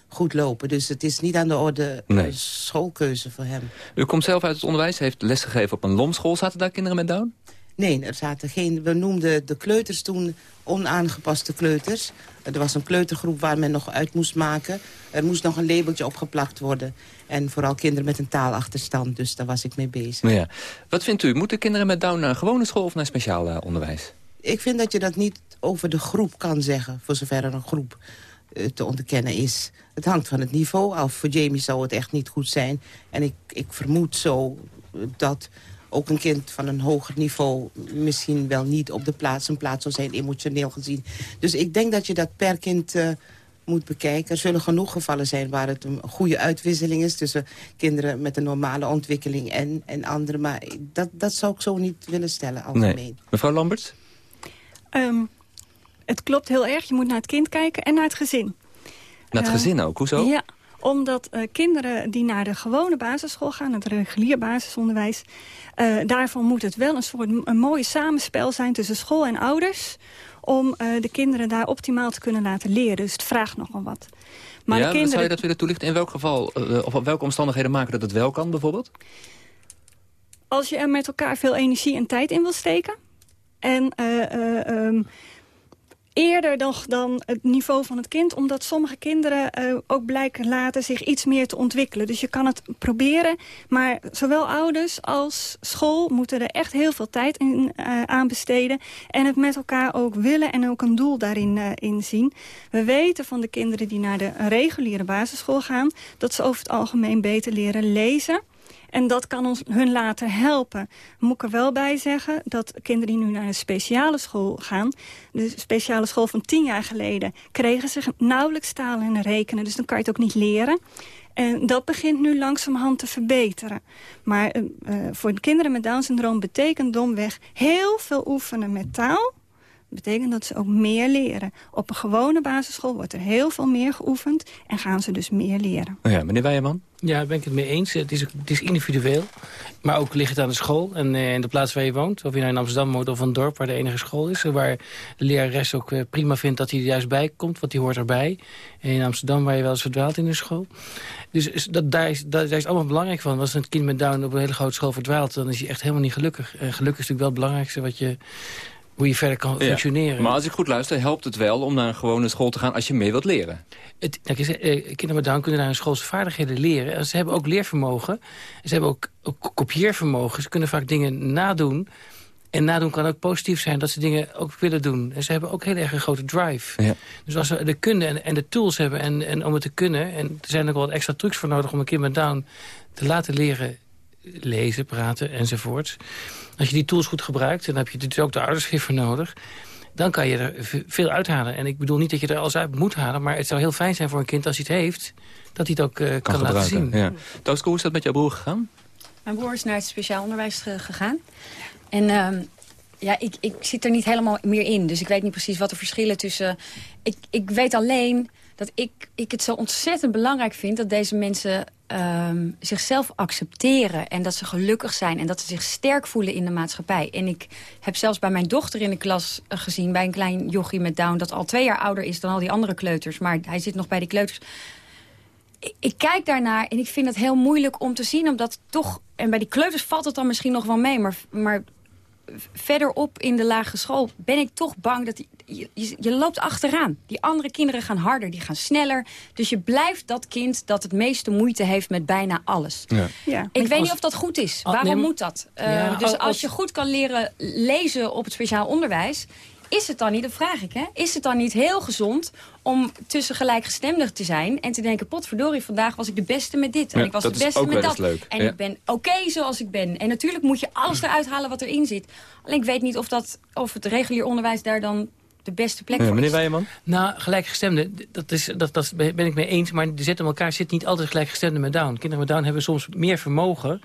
goed lopen. Dus het is niet aan de orde Nee. schoolkeuze voor hem. U komt zelf uit het onderwijs, heeft lesgegeven op een lomschool. Zaten daar kinderen met Down? Nee, er zaten geen... We noemden de kleuters toen onaangepaste kleuters. Er was een kleutergroep waar men nog uit moest maken. Er moest nog een labeltje opgeplakt worden. En vooral kinderen met een taalachterstand. Dus daar was ik mee bezig. Ja. Wat vindt u? Moeten kinderen met Down naar een gewone school of naar speciaal eh, onderwijs? Ik vind dat je dat niet over de groep kan zeggen. Voor zover er een groep eh, te onderkennen is. Het hangt van het niveau af. Voor Jamie zou het echt niet goed zijn. En ik, ik vermoed zo dat ook een kind van een hoger niveau... misschien wel niet op de plaats een plaats zou zijn, emotioneel gezien. Dus ik denk dat je dat per kind eh, moet bekijken. Er zullen genoeg gevallen zijn waar het een goede uitwisseling is... tussen kinderen met een normale ontwikkeling en, en anderen. Maar dat, dat zou ik zo niet willen stellen, algemeen. Nee. Mevrouw Lamberts? Ehm, het klopt heel erg. Je moet naar het kind kijken en naar het gezin. Naar het Eh, gezin ook, hoezo? Ja, omdat eh, kinderen die naar de gewone basisschool gaan... het regulier basisonderwijs... eh, daarvan moet het wel een soort een mooie samenspel zijn tussen school en ouders... om de kinderen daar optimaal te kunnen laten leren. Dus het vraagt nogal wat. Maar ja, de kinderen... zou je dat willen toelichten? In welk geval, of op welke omstandigheden maken dat het wel kan, bijvoorbeeld? als je er met elkaar veel energie en tijd in wil steken... en eh, eh, ehm, eerder dan, dan het niveau van het kind... omdat sommige kinderen eh, ook blijken laten zich iets meer te ontwikkelen. Dus je kan het proberen, maar zowel ouders als school... moeten er echt heel veel tijd in, eh, aan besteden... en het met elkaar ook willen en ook een doel daarin eh, in zien. We weten van de kinderen die naar de reguliere basisschool gaan... dat ze over het algemeen beter leren lezen... En dat kan ons hun later helpen. Moet ik er wel bij zeggen dat kinderen die nu naar een speciale school gaan... de speciale school van tien jaar geleden... kregen ze nauwelijks taal en rekenen. Dus dan kan je het ook niet leren. En dat begint nu langzamerhand te verbeteren. Maar eh, eh, voor de kinderen met Down-syndroom betekent domweg... heel veel oefenen met taal betekent dat ze ook meer leren. Op een gewone basisschool wordt er heel veel meer geoefend... en gaan ze dus meer leren. Oh ja, meneer Weijerman? Ja, daar ben ik het mee eens. Het is, het is individueel. Maar ook ligt het aan de school en eh, de plaats waar je woont. Of je nou in Amsterdam woont of een dorp waar de enige school is. Waar de lerares ook eh, prima vindt dat hij er juist bij komt. Want die hoort erbij. En in Amsterdam waar je wel eens verdwaalt in de school. Dus is dat, daar, is, dat, daar is het allemaal belangrijk van. Als een kind met Down op een hele grote school verdwaalt... dan is hij echt helemaal niet gelukkig. En geluk is natuurlijk wel het belangrijkste wat je, hoe je verder kan Ja. functioneren. Maar als ik goed luister, helpt het wel om naar een gewone school te gaan als je meer wilt leren. Het, eh, kinderen met Down kunnen naar hun schoolse vaardigheden leren. En ze hebben ook leervermogen. En ze hebben ook ook kopieervermogen. Ze kunnen vaak dingen nadoen. En nadoen kan ook positief zijn dat ze dingen ook willen doen. En ze hebben ook heel erg een grote drive. Ja. Dus als ze de kunde en, en de tools hebben en, en om het te kunnen... en er zijn ook wel wat extra trucs voor nodig om een kind met Down te laten leren lezen, praten enzovoort. Als je die tools goed gebruikt, en dan heb je dus ook de ouders weer voor nodig... dan kan je er veel uithalen. En ik bedoel niet dat je er alles uit moet halen... maar het zou heel fijn zijn voor een kind als hij het heeft... dat hij het ook eh, kan, laten zien. Ja. Hoe is dat met jouw broer gegaan? Mijn broer is naar het speciaal onderwijs ge- gegaan. En ehm, ja, ik, ik zit er niet helemaal meer in. Dus ik weet niet precies wat de verschillen tussen... Ik, ik weet alleen dat ik, ik het zo ontzettend belangrijk vind... dat deze mensen ehm, zichzelf accepteren en dat ze gelukkig zijn... en dat ze zich sterk voelen in de maatschappij. En ik heb zelfs bij mijn dochter in de klas eh, gezien... bij een klein jochie met Down dat al twee jaar ouder is dan al die andere kleuters. Maar hij zit nog bij die kleuters ik, ik kijk daarnaar en ik vind het heel moeilijk om te zien. Omdat toch, en bij die kleuters valt het dan misschien nog wel mee. Maar, maar verderop in de lagere school ben ik toch bang dat... die- Je, je, je loopt achteraan. Die andere kinderen gaan harder, die gaan sneller. Dus je blijft dat kind dat het meeste moeite heeft met bijna alles. Ja. Ja. Ik weet Als- niet of dat goed is. Ah, Waarom moet dat? Uh, Ja, dus als- als je goed kan leren lezen op het speciaal onderwijs... is het dan niet, dat vraag ik, hè? is het dan niet heel gezond om tussen gelijkgestemden te zijn... en te denken, potverdorie, vandaag was ik de beste met dit. En Ja, ik was de is beste met dat. leuk, En ja. ik ben oké zoals ik ben. En natuurlijk moet je alles eruit halen wat erin zit. Alleen ik weet niet of, dat, of het regulier onderwijs daar dan de beste plek Ja, voor meneer is. Weijerman? Nou, gelijkgestemde, dat, is, dat, dat ben ik mee eens. Maar de zetten elkaar zit niet altijd gelijkgestemde met Down. Kinderen met Down hebben soms meer vermogen...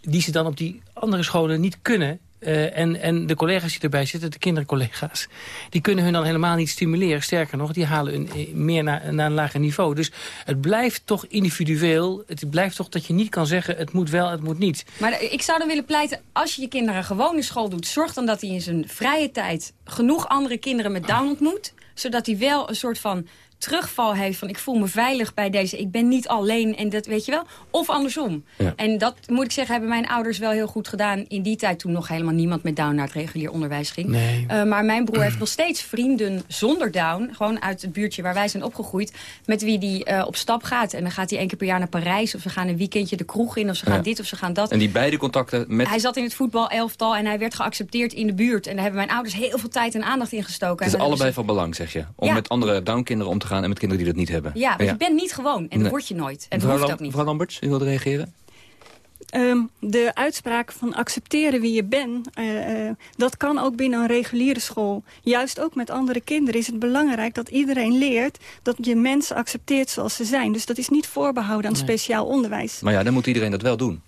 die ze dan op die andere scholen niet kunnen. Eh, en, en de collega's die erbij zitten, de kindercollega's... die kunnen hun dan helemaal niet stimuleren. Sterker nog, die halen hun eh, meer naar, naar een lager niveau. Dus het blijft toch individueel. Het blijft toch dat je niet kan zeggen... het moet wel, het moet niet. Maar ik zou dan willen pleiten, als je je kinderen gewoon naar school doet... zorg dan dat hij in zijn vrije tijd genoeg andere kinderen met Down ontmoet. Zodat hij wel een soort van terugval heeft van... ik voel me veilig bij deze, ik ben niet alleen en dat weet je wel. Of andersom. Ja. En dat moet ik zeggen, hebben mijn ouders wel heel goed gedaan... in die tijd toen nog helemaal niemand met Down naar het regulier onderwijs ging. Nee. Eh, maar mijn broer heeft nog steeds vrienden zonder Down. Gewoon uit het buurtje waar wij zijn opgegroeid. Met wie die eh, op stap gaat. En dan gaat hij één keer per jaar naar Parijs. Of ze gaan een weekendje de kroeg in. Of ze gaan Ja. dit of ze gaan dat. En die beide contacten met... Hij zat in het voetbalelftal en hij werd geaccepteerd in de buurt. En daar hebben mijn ouders heel veel tijd en aandacht in gestoken. Het is allebei van belang, zeg je. Om Ja. met andere Down-kinderen om te gaan en met kinderen die dat niet hebben. Ja, want je bent niet gewoon. En dat Nee. word je nooit. En dat Mevrouw, hoeft ook niet. mevrouw Lamberts, u wilde reageren? Ehm, de uitspraak van accepteren wie je bent, eh, eh, dat kan ook binnen een reguliere school. Juist ook met andere kinderen is het belangrijk dat iedereen leert dat je mensen accepteert zoals ze zijn. Dus dat is niet voorbehouden aan Nee. speciaal onderwijs. Maar ja, dan moet iedereen dat wel doen.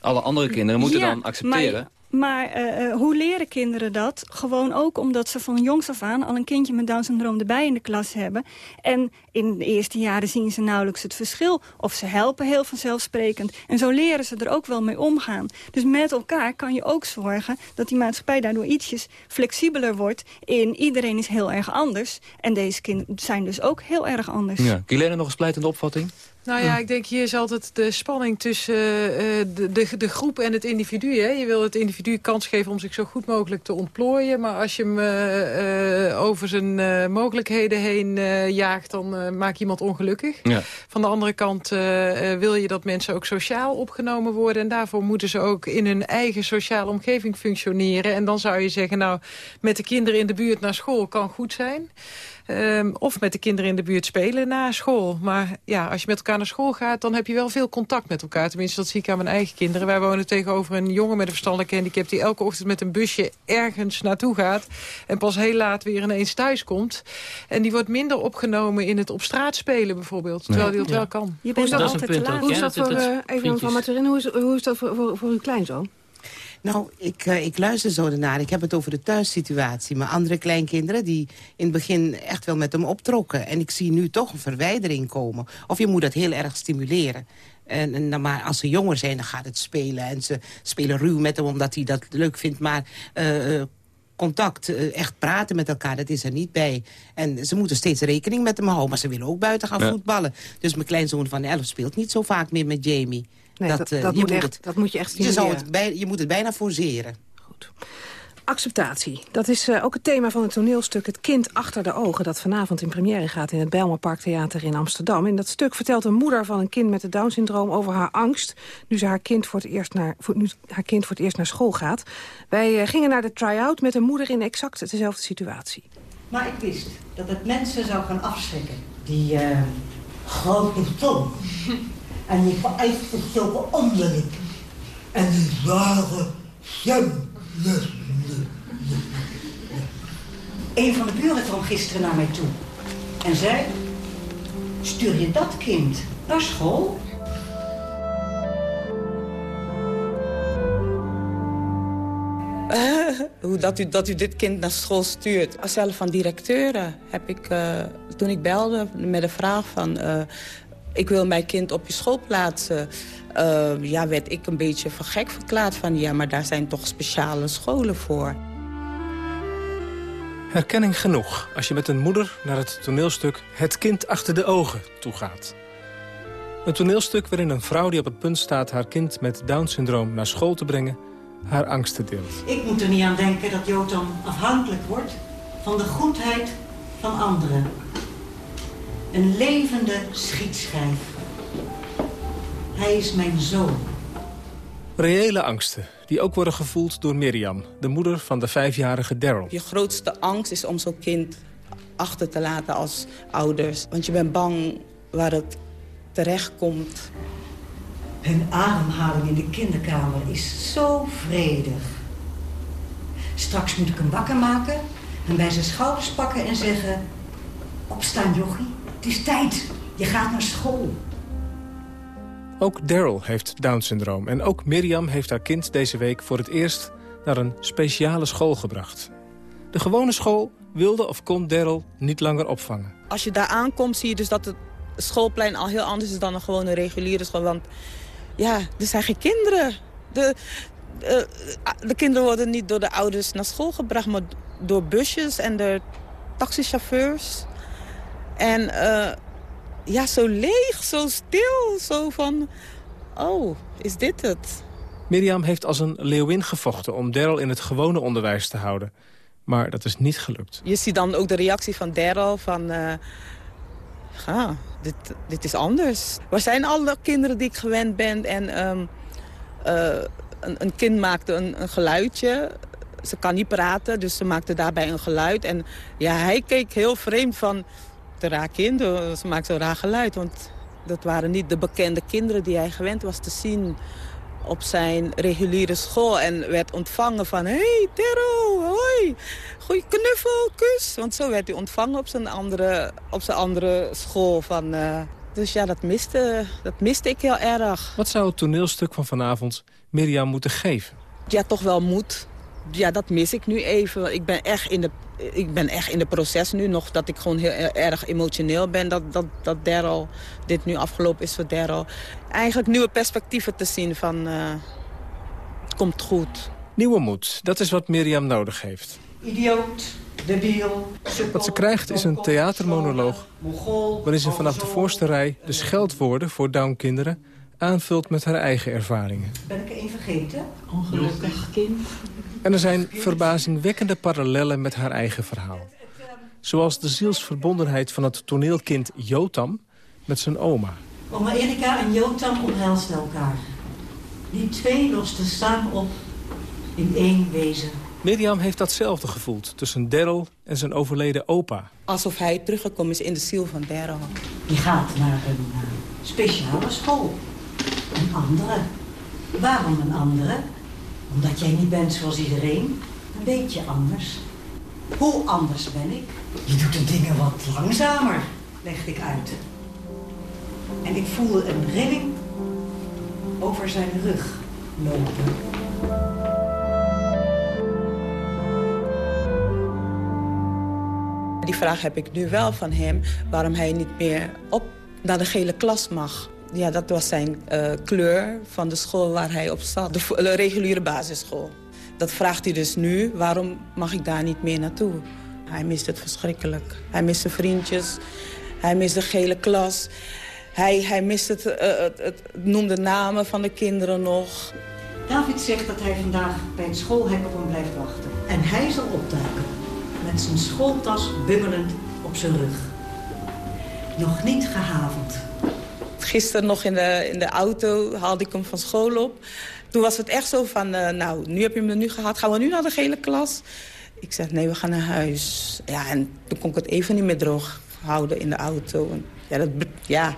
Alle andere kinderen moeten Ja, dan accepteren. Maar, eh, eh, hoe leren kinderen dat? Gewoon ook omdat ze van jongs af aan al een kindje met Down-syndroom erbij in de klas hebben. En in de eerste jaren zien ze nauwelijks het verschil. Of ze helpen heel vanzelfsprekend. En zo leren ze er ook wel mee omgaan. Dus met elkaar kan je ook zorgen dat die maatschappij daardoor ietsjes flexibeler wordt. In iedereen is heel erg anders. En deze kinderen zijn dus ook heel erg anders. Ja. Kilene, nog een splijtende opvatting? Nou ja, ik denk hier is altijd de spanning tussen eh, de, de, de groep en het individu. Hè. Je wil het individu kans geven om zich zo goed mogelijk te ontplooien. Maar als je hem eh, eh, over zijn mogelijkheden heen jaagt, dan maak je iemand ongelukkig. Ja. Van de andere kant wil je dat mensen ook sociaal opgenomen worden. En daarvoor moeten ze ook in hun eigen sociale omgeving functioneren. En dan zou je zeggen, nou, met de kinderen in de buurt naar school kan goed zijn. Ehm, of met de kinderen in de buurt spelen na school. Maar ja, als je met elkaar naar school gaat, dan heb je wel veel contact met elkaar. Tenminste, dat zie ik aan mijn eigen kinderen. Wij wonen tegenover een jongen met een verstandelijke handicap... die elke ochtend met een busje ergens naartoe gaat... en pas heel laat weer ineens thuis komt. En die wordt minder opgenomen in het op straat spelen bijvoorbeeld. Terwijl die dat Ja. wel kan. Je Hoe is bent dat, altijd te laat. hoe is dat voor, eh, even vriendjes. van Materin, hoe is, hoe is dat voor, voor, voor uw kleinzoon? Nou, ik, eh, ik luister zo ernaar. Ik heb het over de thuissituatie. Maar andere kleinkinderen die in het begin echt wel met hem optrokken. En ik zie nu toch een verwijdering komen. Of je moet dat heel erg stimuleren. En, en, dan maar als ze jonger zijn, dan gaat het spelen. En ze spelen ruw met hem omdat hij dat leuk vindt. Maar eh, eh, contact, echt praten met elkaar, dat is er niet bij. En ze moeten steeds rekening met hem houden. Maar ze willen ook buiten gaan Ja. voetballen. Dus mijn kleinzoon van 11 speelt niet zo vaak meer met Jamie. Nee, dat- eh, dat je moet echt- het- dat moet je echt je, zou het bij, je moet het bijna forceren. Acceptatie. Dat is uh, ook het thema van het toneelstuk Het Kind Achter de Ogen... dat vanavond in première gaat in het Bijlmer Parktheater in Amsterdam. In dat stuk vertelt een moeder van een kind met het Down-syndroom... over haar angst nu, ze haar, kind voor het eerst naar, voor, nu haar kind voor het eerst naar school gaat. Wij uh, gingen naar de try-out met een moeder in exact dezelfde situatie. Maar ik wist dat het mensen zou gaan afschrikken. Die uh, grote tong. En die vereiste zulke. En die zware stem. Een van de buren kwam gisteren naar mij toe en zei... Stuur je dat kind naar school? Hoe dat u, dat u dit kind naar school stuurt. Zelf van directeuren heb ik, toen ik belde met de vraag van... ik wil mijn kind op je school plaatsen... ja, werd ik een beetje voor gek verklaard van... ja, maar daar zijn toch speciale scholen voor. Herkenning genoeg als je met een moeder naar het toneelstuk Het kind achter de ogen toegaat. Een toneelstuk waarin een vrouw die op het punt staat haar kind met Down-syndroom naar school te brengen, haar angsten deelt. Ik moet er niet aan denken dat Jotam afhankelijk wordt van de goedheid van anderen. Een levende schietschijf. Hij is mijn zoon. Reële angsten, die ook worden gevoeld door Mirjam, de moeder van de vijfjarige Daryl. Je grootste angst is om zo'n kind achter te laten als ouders. Want je bent bang waar het terecht komt. Hun ademhaling in de kinderkamer is zo vredig. Straks moet ik hem wakker maken en bij zijn schouders pakken en zeggen... Opstaan, jochie. Het is tijd. Je gaat naar school. Ook Daryl heeft Down-syndroom. En ook Mirjam heeft haar kind deze week voor het eerst naar een speciale school gebracht. De gewone school wilde of kon Daryl niet langer opvangen. Als je daar aankomt zie je dus dat het schoolplein al heel anders is dan een gewone reguliere school. Want ja, er zijn geen kinderen. De, de, de kinderen worden niet door de ouders naar school gebracht, maar door busjes en door taxichauffeurs. En uh, ja, zo leeg, zo stil, zo van... Oh, is dit het? Mirjam heeft als een leeuwin gevochten om Daryl in het gewone onderwijs te houden. Maar dat is niet gelukt. Je ziet dan ook de reactie van Daryl van... Uh, ja, dit, dit is anders. Waar zijn alle kinderen die ik gewend ben? En um, uh, een, een, kind maakte een, een geluidje. Ze kan niet praten, dus ze maakte daarbij een geluid. En ja, hij keek heel vreemd van raar kind. Ze maakt zo'n raar geluid. Want dat waren niet de bekende kinderen die hij gewend was te zien op zijn reguliere school. En werd ontvangen van, hey Terro, hoi, goeie knuffel, kus. Want zo werd hij ontvangen op zijn andere, op zijn andere school. Van, uh, dus ja, dat miste, dat miste ik heel erg. Wat zou het toneelstuk van vanavond Mirjam moeten geven? Ja, toch wel moed. Ja, dat mis ik nu even. Ik ben echt in de ik ben echt in de proces nu nog dat ik gewoon heel erg emotioneel ben. Dat, dat, dat Daryl, dit nu afgelopen is voor Daryl. Eigenlijk nieuwe perspectieven te zien van uh, het komt goed. Nieuwe moed, dat is wat Mirjam nodig heeft. Idioot, debiel, Wat ze krijgt is een theatermonoloog... waarin ze vanaf de voorste rij de scheldwoorden voor Down-kinderen... aanvult met haar eigen ervaringen. Ben ik er één vergeten? Ongelukkig kind. En er zijn verbazingwekkende parallellen met haar eigen verhaal. Zoals de zielsverbondenheid van het toneelkind Jotam met zijn oma. Oma Erika en Jotam omhelsten elkaar. Die twee losten samen op in één wezen. Mirjam heeft datzelfde gevoeld tussen Daryl en zijn overleden opa. Alsof hij teruggekomen is in de ziel van Daryl. Die gaat naar een uh, speciale school. Een andere. Waarom een andere? Omdat jij niet bent zoals iedereen. Een beetje anders. Hoe anders ben ik? Je doet de dingen wat langzamer, legde ik uit. En ik voelde een rilling over zijn rug lopen. Die vraag heb ik nu wel van hem, waarom hij niet meer op naar de gele klas mag. Ja, dat was zijn uh, kleur van de school waar hij op zat. De, de, reguliere basisschool. Dat vraagt hij dus nu. Waarom mag ik daar niet meer naartoe? Hij mist het verschrikkelijk. Hij mist zijn vriendjes. Hij mist de gele klas. Hij, hij mist het, uh, het, noemde namen van de kinderen nog. David zegt dat hij vandaag bij het schoolhek op hem blijft wachten. En hij zal opduiken. Met zijn schooltas bungelend op zijn rug. Nog niet gehavend. Gisteren nog in de, in de auto haalde ik hem van school op. Toen was het echt zo van, uh, nou, nu heb je hem nu gehad. Gaan we nu naar de gele klas? Ik zeg, nee, we gaan naar huis. Ja, en toen kon ik het even niet meer droog houden in de auto. En ja, dat, ja,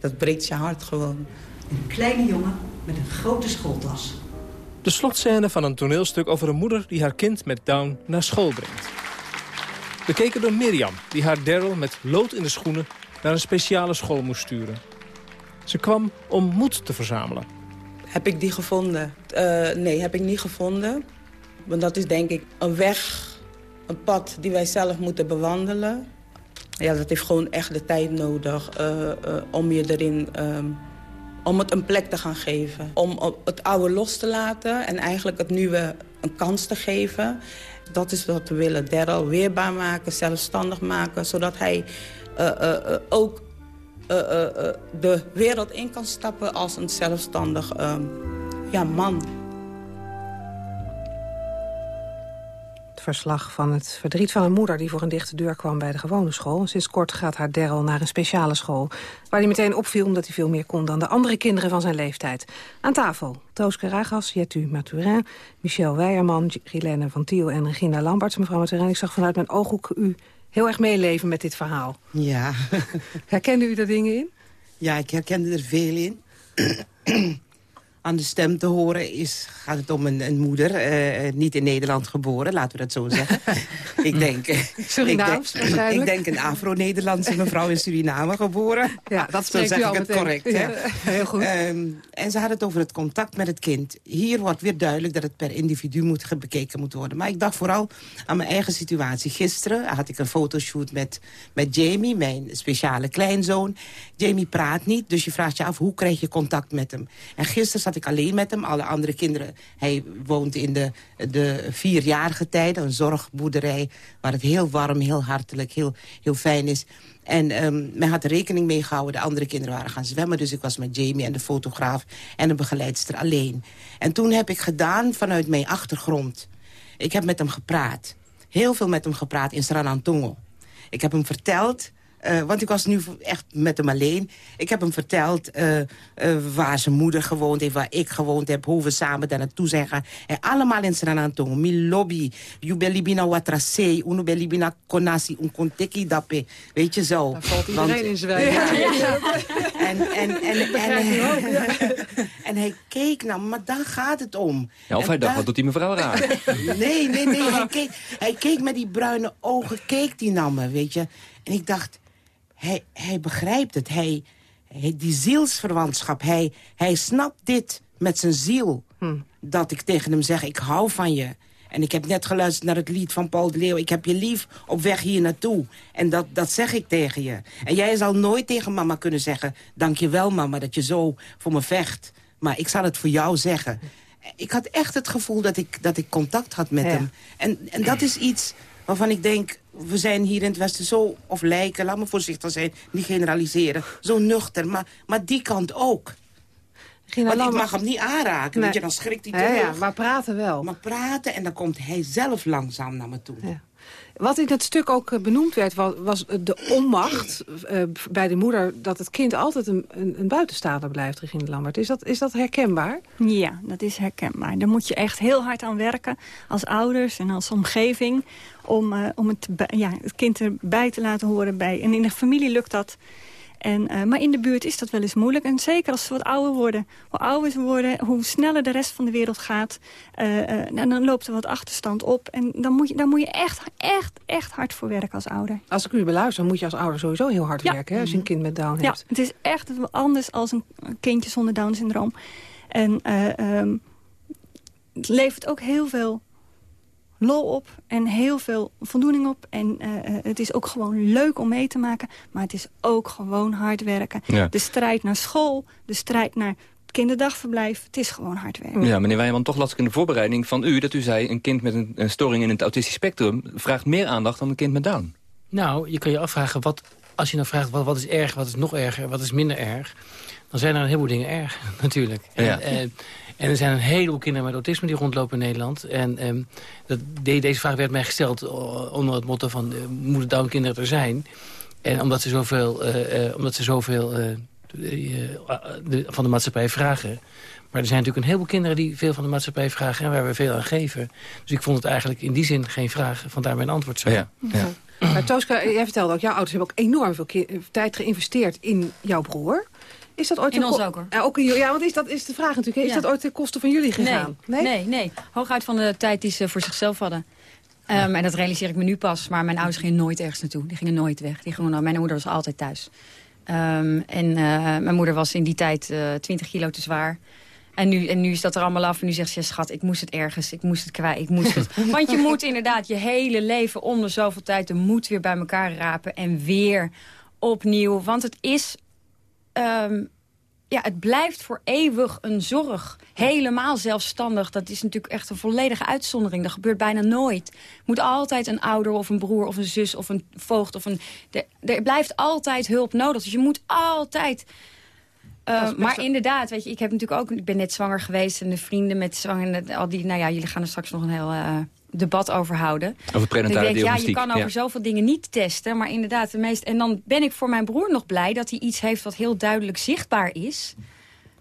dat breekt je hart gewoon. Een kleine jongen met een grote schooltas. De slotscène van een toneelstuk over een moeder die haar kind met Down naar school brengt. Bekeken door Mirjam, die haar Daryl met lood in de schoenen naar een speciale school moest sturen. Ze kwam om moed te verzamelen. Heb ik die gevonden? Uh, nee, heb ik niet gevonden. Want dat is denk ik een weg, een pad die wij zelf moeten bewandelen. Ja, dat heeft gewoon echt de tijd nodig uh, uh, om je erin... om het een plek te gaan geven. Om het oude los te laten en eigenlijk het nieuwe een kans te geven. Dat is wat we willen. Daryl weerbaar maken, zelfstandig maken... zodat hij ook de wereld in kan stappen als een zelfstandig ja, man. verslag van het verdriet van een moeder... die voor een dichte deur kwam bij de gewone school. Sinds kort gaat haar Daryl naar een speciale school... waar hij meteen opviel omdat hij veel meer kon... dan de andere kinderen van zijn leeftijd. Aan tafel Toos Karagas, Jetu Maturin, Michel Weijerman... Gilene van Tiel en Regina Lamberts. Mevrouw Maturin, ik zag vanuit mijn ooghoek u heel erg meeleven met dit verhaal. Ja. Herkende u er dingen in? Ja, ik herkende er veel in aan de stem te horen is, gaat het om een, een moeder, uh, niet in Nederland geboren, laten we dat zo zeggen. ik denk, Surinaams ik denk, ik denk een Afro-Nederlandse mevrouw in Suriname geboren. Ja, dat zo zeg ik het correct. Ja, heel goed. Um, en ze had het over het contact met het kind. Hier wordt weer duidelijk dat het per individu moet bekeken moet worden. Maar ik dacht vooral aan mijn eigen situatie. Gisteren had ik een fotoshoot met, met Jamie, mijn speciale kleinzoon. Jamie praat niet, dus je vraagt je af hoe krijg je contact met hem. En gisteren zat ik alleen met hem. Alle andere kinderen... Hij woont in de, de vierjarige tijd, een zorgboerderij... waar het heel warm, heel hartelijk, heel, heel fijn is. En um, men had er rekening mee gehouden. De andere kinderen waren gaan zwemmen. Dus ik was met Jamie en de fotograaf en de begeleidster alleen. En toen heb ik gedaan vanuit mijn achtergrond. Ik heb met hem gepraat. Heel veel met hem gepraat in Sranantongo. Ik heb hem verteld uh, want ik was nu echt met hem alleen. Ik heb hem verteld uh, uh, waar zijn moeder gewoond heeft, waar ik gewoond heb, hoe we samen daar naartoe zijn gaan. En allemaal in Sranantongo. Mi lobby, you belibina watrase, uno belibina konasi, un konteki dape. Weet je zo. Daar valt iedereen Want, in zwijgen. Ja, ja, ja. En, en, en, en, en, en, hij keek naar maar daar gaat het om. Ja, of en hij dacht, wat doet die mevrouw raar? nee, nee, nee. Hij keek, hij keek met die bruine ogen, keek die naar me, weet je. En ik dacht, hij, hij begrijpt het. Hij, hij, die zielsverwantschap, hij, hij snapt dit met zijn ziel. Hm. Dat ik tegen hem zeg, ik hou van je. En ik heb net geluisterd naar het lied van Paul de Leeuw. Ik heb je lief op weg hier naartoe. En dat, dat zeg ik tegen je. En jij zal nooit tegen mama kunnen zeggen... dank je wel, mama, dat je zo voor me vecht. Maar ik zal het voor jou zeggen. Ik had echt het gevoel dat ik, dat ik contact had met hem. En, en dat is iets waarvan ik denk we zijn hier in het Westen zo, of lijken, laat me voorzichtig zijn, niet generaliseren, zo nuchter. Maar, maar die kant ook. Want ik mag hem niet aanraken, weet je, dan schrikt hij terug. Ja, maar praten wel. Maar praten en dan komt hij zelf langzaam naar me toe. Ja. Wat in het stuk ook eh, benoemd werd, was de onmacht uh, bij de moeder... dat het kind altijd een, een, een buitenstaander blijft, Regine Lambert. Is dat, is dat herkenbaar? Ja, dat is herkenbaar. Daar moet je echt heel hard aan werken als ouders en als omgeving... om, om het, ja, het kind erbij te laten horen bij. En in de familie lukt dat en, uh, maar in de buurt is dat wel eens moeilijk. En zeker als ze wat ouder worden. Hoe ouder ze worden, hoe sneller de rest van de wereld gaat. Uh, uh, en dan loopt er wat achterstand op. En dan moet je, daar moet je echt, echt, echt hard voor werken als ouder. Als ik u beluister, dan moet je als ouder sowieso heel hard werken. Hè, als je een kind met Down hebt. Ja, het is echt anders als een kindje zonder Down-syndroom. En um, het levert ook heel veel lol op en heel veel voldoening op. En uh, het is ook gewoon leuk om mee te maken. Maar het is ook gewoon hard werken. De strijd naar school, de strijd naar kinderdagverblijf. Het is gewoon hard werken. Ja, meneer Wijman, toch las ik in de voorbereiding van u... dat u zei, een kind met een, een storing in het autistisch spectrum... vraagt meer aandacht dan een kind met Down. Nou, je kan je afvragen, wat als je dan vraagt wat, wat is erg, wat is nog erger, wat is minder erg... dan zijn er een heleboel dingen erg, natuurlijk. Ja. En, en, en er zijn een heleboel kinderen met autisme die rondlopen in Nederland. En um, dat, deze vraag werd mij gesteld onder het motto van... Uh, moeten Down-kinderen er zijn? En omdat ze zoveel, uh, uh, omdat ze zoveel de, van de maatschappij vragen... Maar er zijn natuurlijk een heleboel kinderen die veel van de maatschappij vragen... en waar we veel aan geven. Dus ik vond het eigenlijk in die zin geen vraag. Vandaar mijn antwoord zo. Ja, ja. Maar Tooska, jij vertelde ook, jouw ouders hebben ook enorm veel tijd geïnvesteerd in jouw broer. Is dat ooit in ons ook hoor. Ja, ook in, ja, want is dat is de vraag natuurlijk. Is Ja. dat ooit ten koste van jullie gegaan? Nee, nee, nee. Hooguit van de tijd die ze voor zichzelf hadden. Um, en dat realiseer ik me nu pas. Maar mijn ouders gingen nooit ergens naartoe. Die gingen nooit weg. Die gingen, mijn moeder was altijd thuis. Um, en uh, mijn moeder was in die tijd uh, 20 kilo te zwaar. En nu, en nu is dat er allemaal af. En nu zegt ze, ja, schat, ik moest het ergens. Ik moest het kwijt. Ik moest het. Want je moet inderdaad je hele leven om de zoveel tijd de moed weer bij elkaar rapen. En weer opnieuw. Want het is... Um, ja, het blijft voor eeuwig een zorg. Helemaal zelfstandig. Dat is natuurlijk echt een volledige uitzondering. Dat gebeurt bijna nooit. moet altijd een ouder of een broer of een zus of een voogd. Of een, er, er blijft altijd hulp nodig. Dus je moet altijd... Uh, maar inderdaad, weet je, ik heb natuurlijk ook, ik ben net zwanger geweest en de vrienden met zwanger, al die, nou ja, jullie gaan er straks nog een heel uh, debat over houden. Over prenatale denk, Ja, je diagnostiek, kan over ja. zoveel dingen niet testen, maar inderdaad, de meest. En dan ben ik voor mijn broer nog blij dat hij iets heeft wat heel duidelijk zichtbaar is.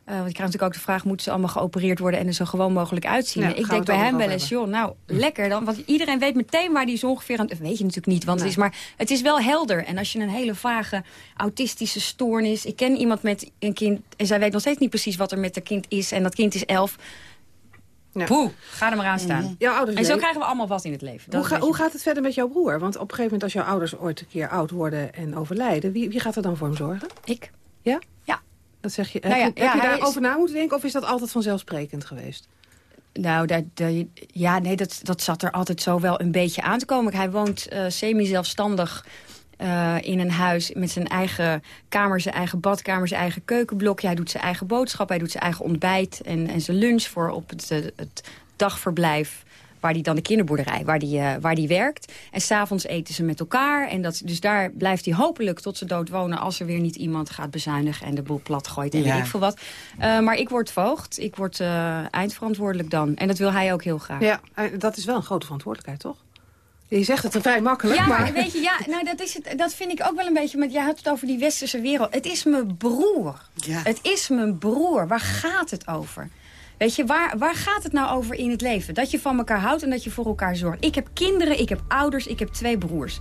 Uh, want ik krijg natuurlijk ook de vraag, moeten ze allemaal geopereerd worden en er zo gewoon mogelijk uitzien? Ja, ik denk bij hem wel eens, joh, nou, lekker dan. Want iedereen weet meteen waar die is ongeveer aan... Dat weet je natuurlijk niet, want Nee. het is maar... Het is wel helder. En als je een hele vage autistische stoornis... Ik ken iemand met een kind en zij weet nog steeds niet precies wat er met haar kind is. En dat kind is elf. Poeh, ga er maar aan staan. Jouw ouders En zo krijgen we allemaal wat in het leven. Hoe, ga- hoe gaat het verder met jouw broer? Want op een gegeven moment als jouw ouders ooit een keer oud worden en overlijden... wie, wie gaat er dan voor hem zorgen? Ik. Ja? Ja. Dat zeg je. Nou heb ja, je, heb ja, je hij daarover is- na moeten denken of is dat altijd vanzelfsprekend geweest? Nou, dat, dat- ja, nee, dat, dat zat er altijd zo wel een beetje aan te komen. Hij woont eh, semi-zelfstandig eh, in een huis met zijn eigen kamer, zijn eigen badkamer, zijn eigen keukenblokje. Hij doet zijn eigen boodschap, hij doet zijn eigen ontbijt en, en zijn lunch voor op het, eh, het dagverblijf waar die dan de kinderboerderij, waar die, eh, waar die werkt. En s'avonds eten ze met elkaar. En dat, dus daar blijft hij hopelijk tot ze dood wonen... als er weer niet iemand gaat bezuinigen en de boel plat gooit en Ja. weet ik veel wat. Eh, maar ik word voogd. Ik word eh, eindverantwoordelijk dan. En dat wil hij ook heel graag. Ja, dat is wel een grote verantwoordelijkheid, toch? Je zegt het vrij makkelijk, Ja, maar... weet je, ja, nou, dat, is het, dat vind ik ook wel een beetje... Met, jij had het over die westerse wereld. Het is mijn broer. Het is mijn broer. Waar gaat het over? Weet je, waar, waar gaat het nou over in het leven? Dat je van elkaar houdt en dat je voor elkaar zorgt. Ik heb kinderen, ik heb ouders, ik heb twee broers.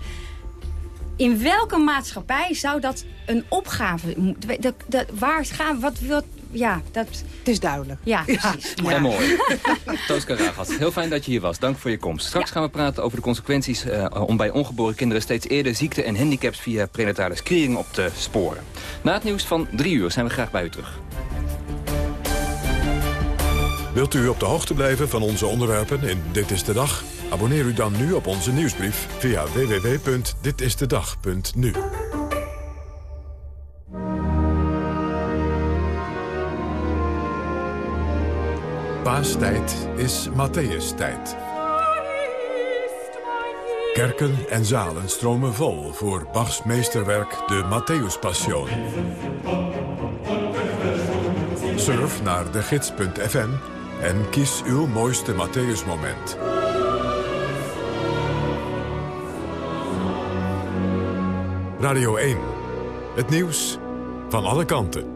In welke maatschappij zou dat een opgave... moeten- waar gaan wat, wat, Ja, dat... Het is duidelijk. Ja, precies. En mooi. Tooska Ragas, heel fijn dat je hier was. Dank voor je komst. Straks gaan we praten over de consequenties eh, om bij ongeboren kinderen steeds eerder ziekte en handicaps via prenatale screening op te sporen. Na het nieuws van drie uur zijn we graag bij u terug. Wilt u op de hoogte blijven van onze onderwerpen in Dit is de Dag? Abonneer u dan nu op onze nieuwsbrief via www.ditistedag.nu. Paastijd is Matthäus-tijd. Kerken en zalen stromen vol voor Bachs meesterwerk de Matthäus-passion. Surf naar de gids.fm en kies uw mooiste Matthäus-moment. Radio 1. Het nieuws van alle kanten.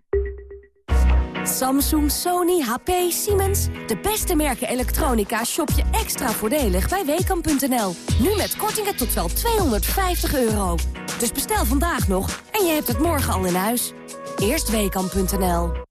Samsung, Sony, HP, Siemens. De beste merken elektronica shop je extra voordelig bij Weekamp.nl. Nu met kortingen tot wel 250 euro. Dus bestel vandaag nog en je hebt het morgen al in huis. Eerst Weekamp.nl.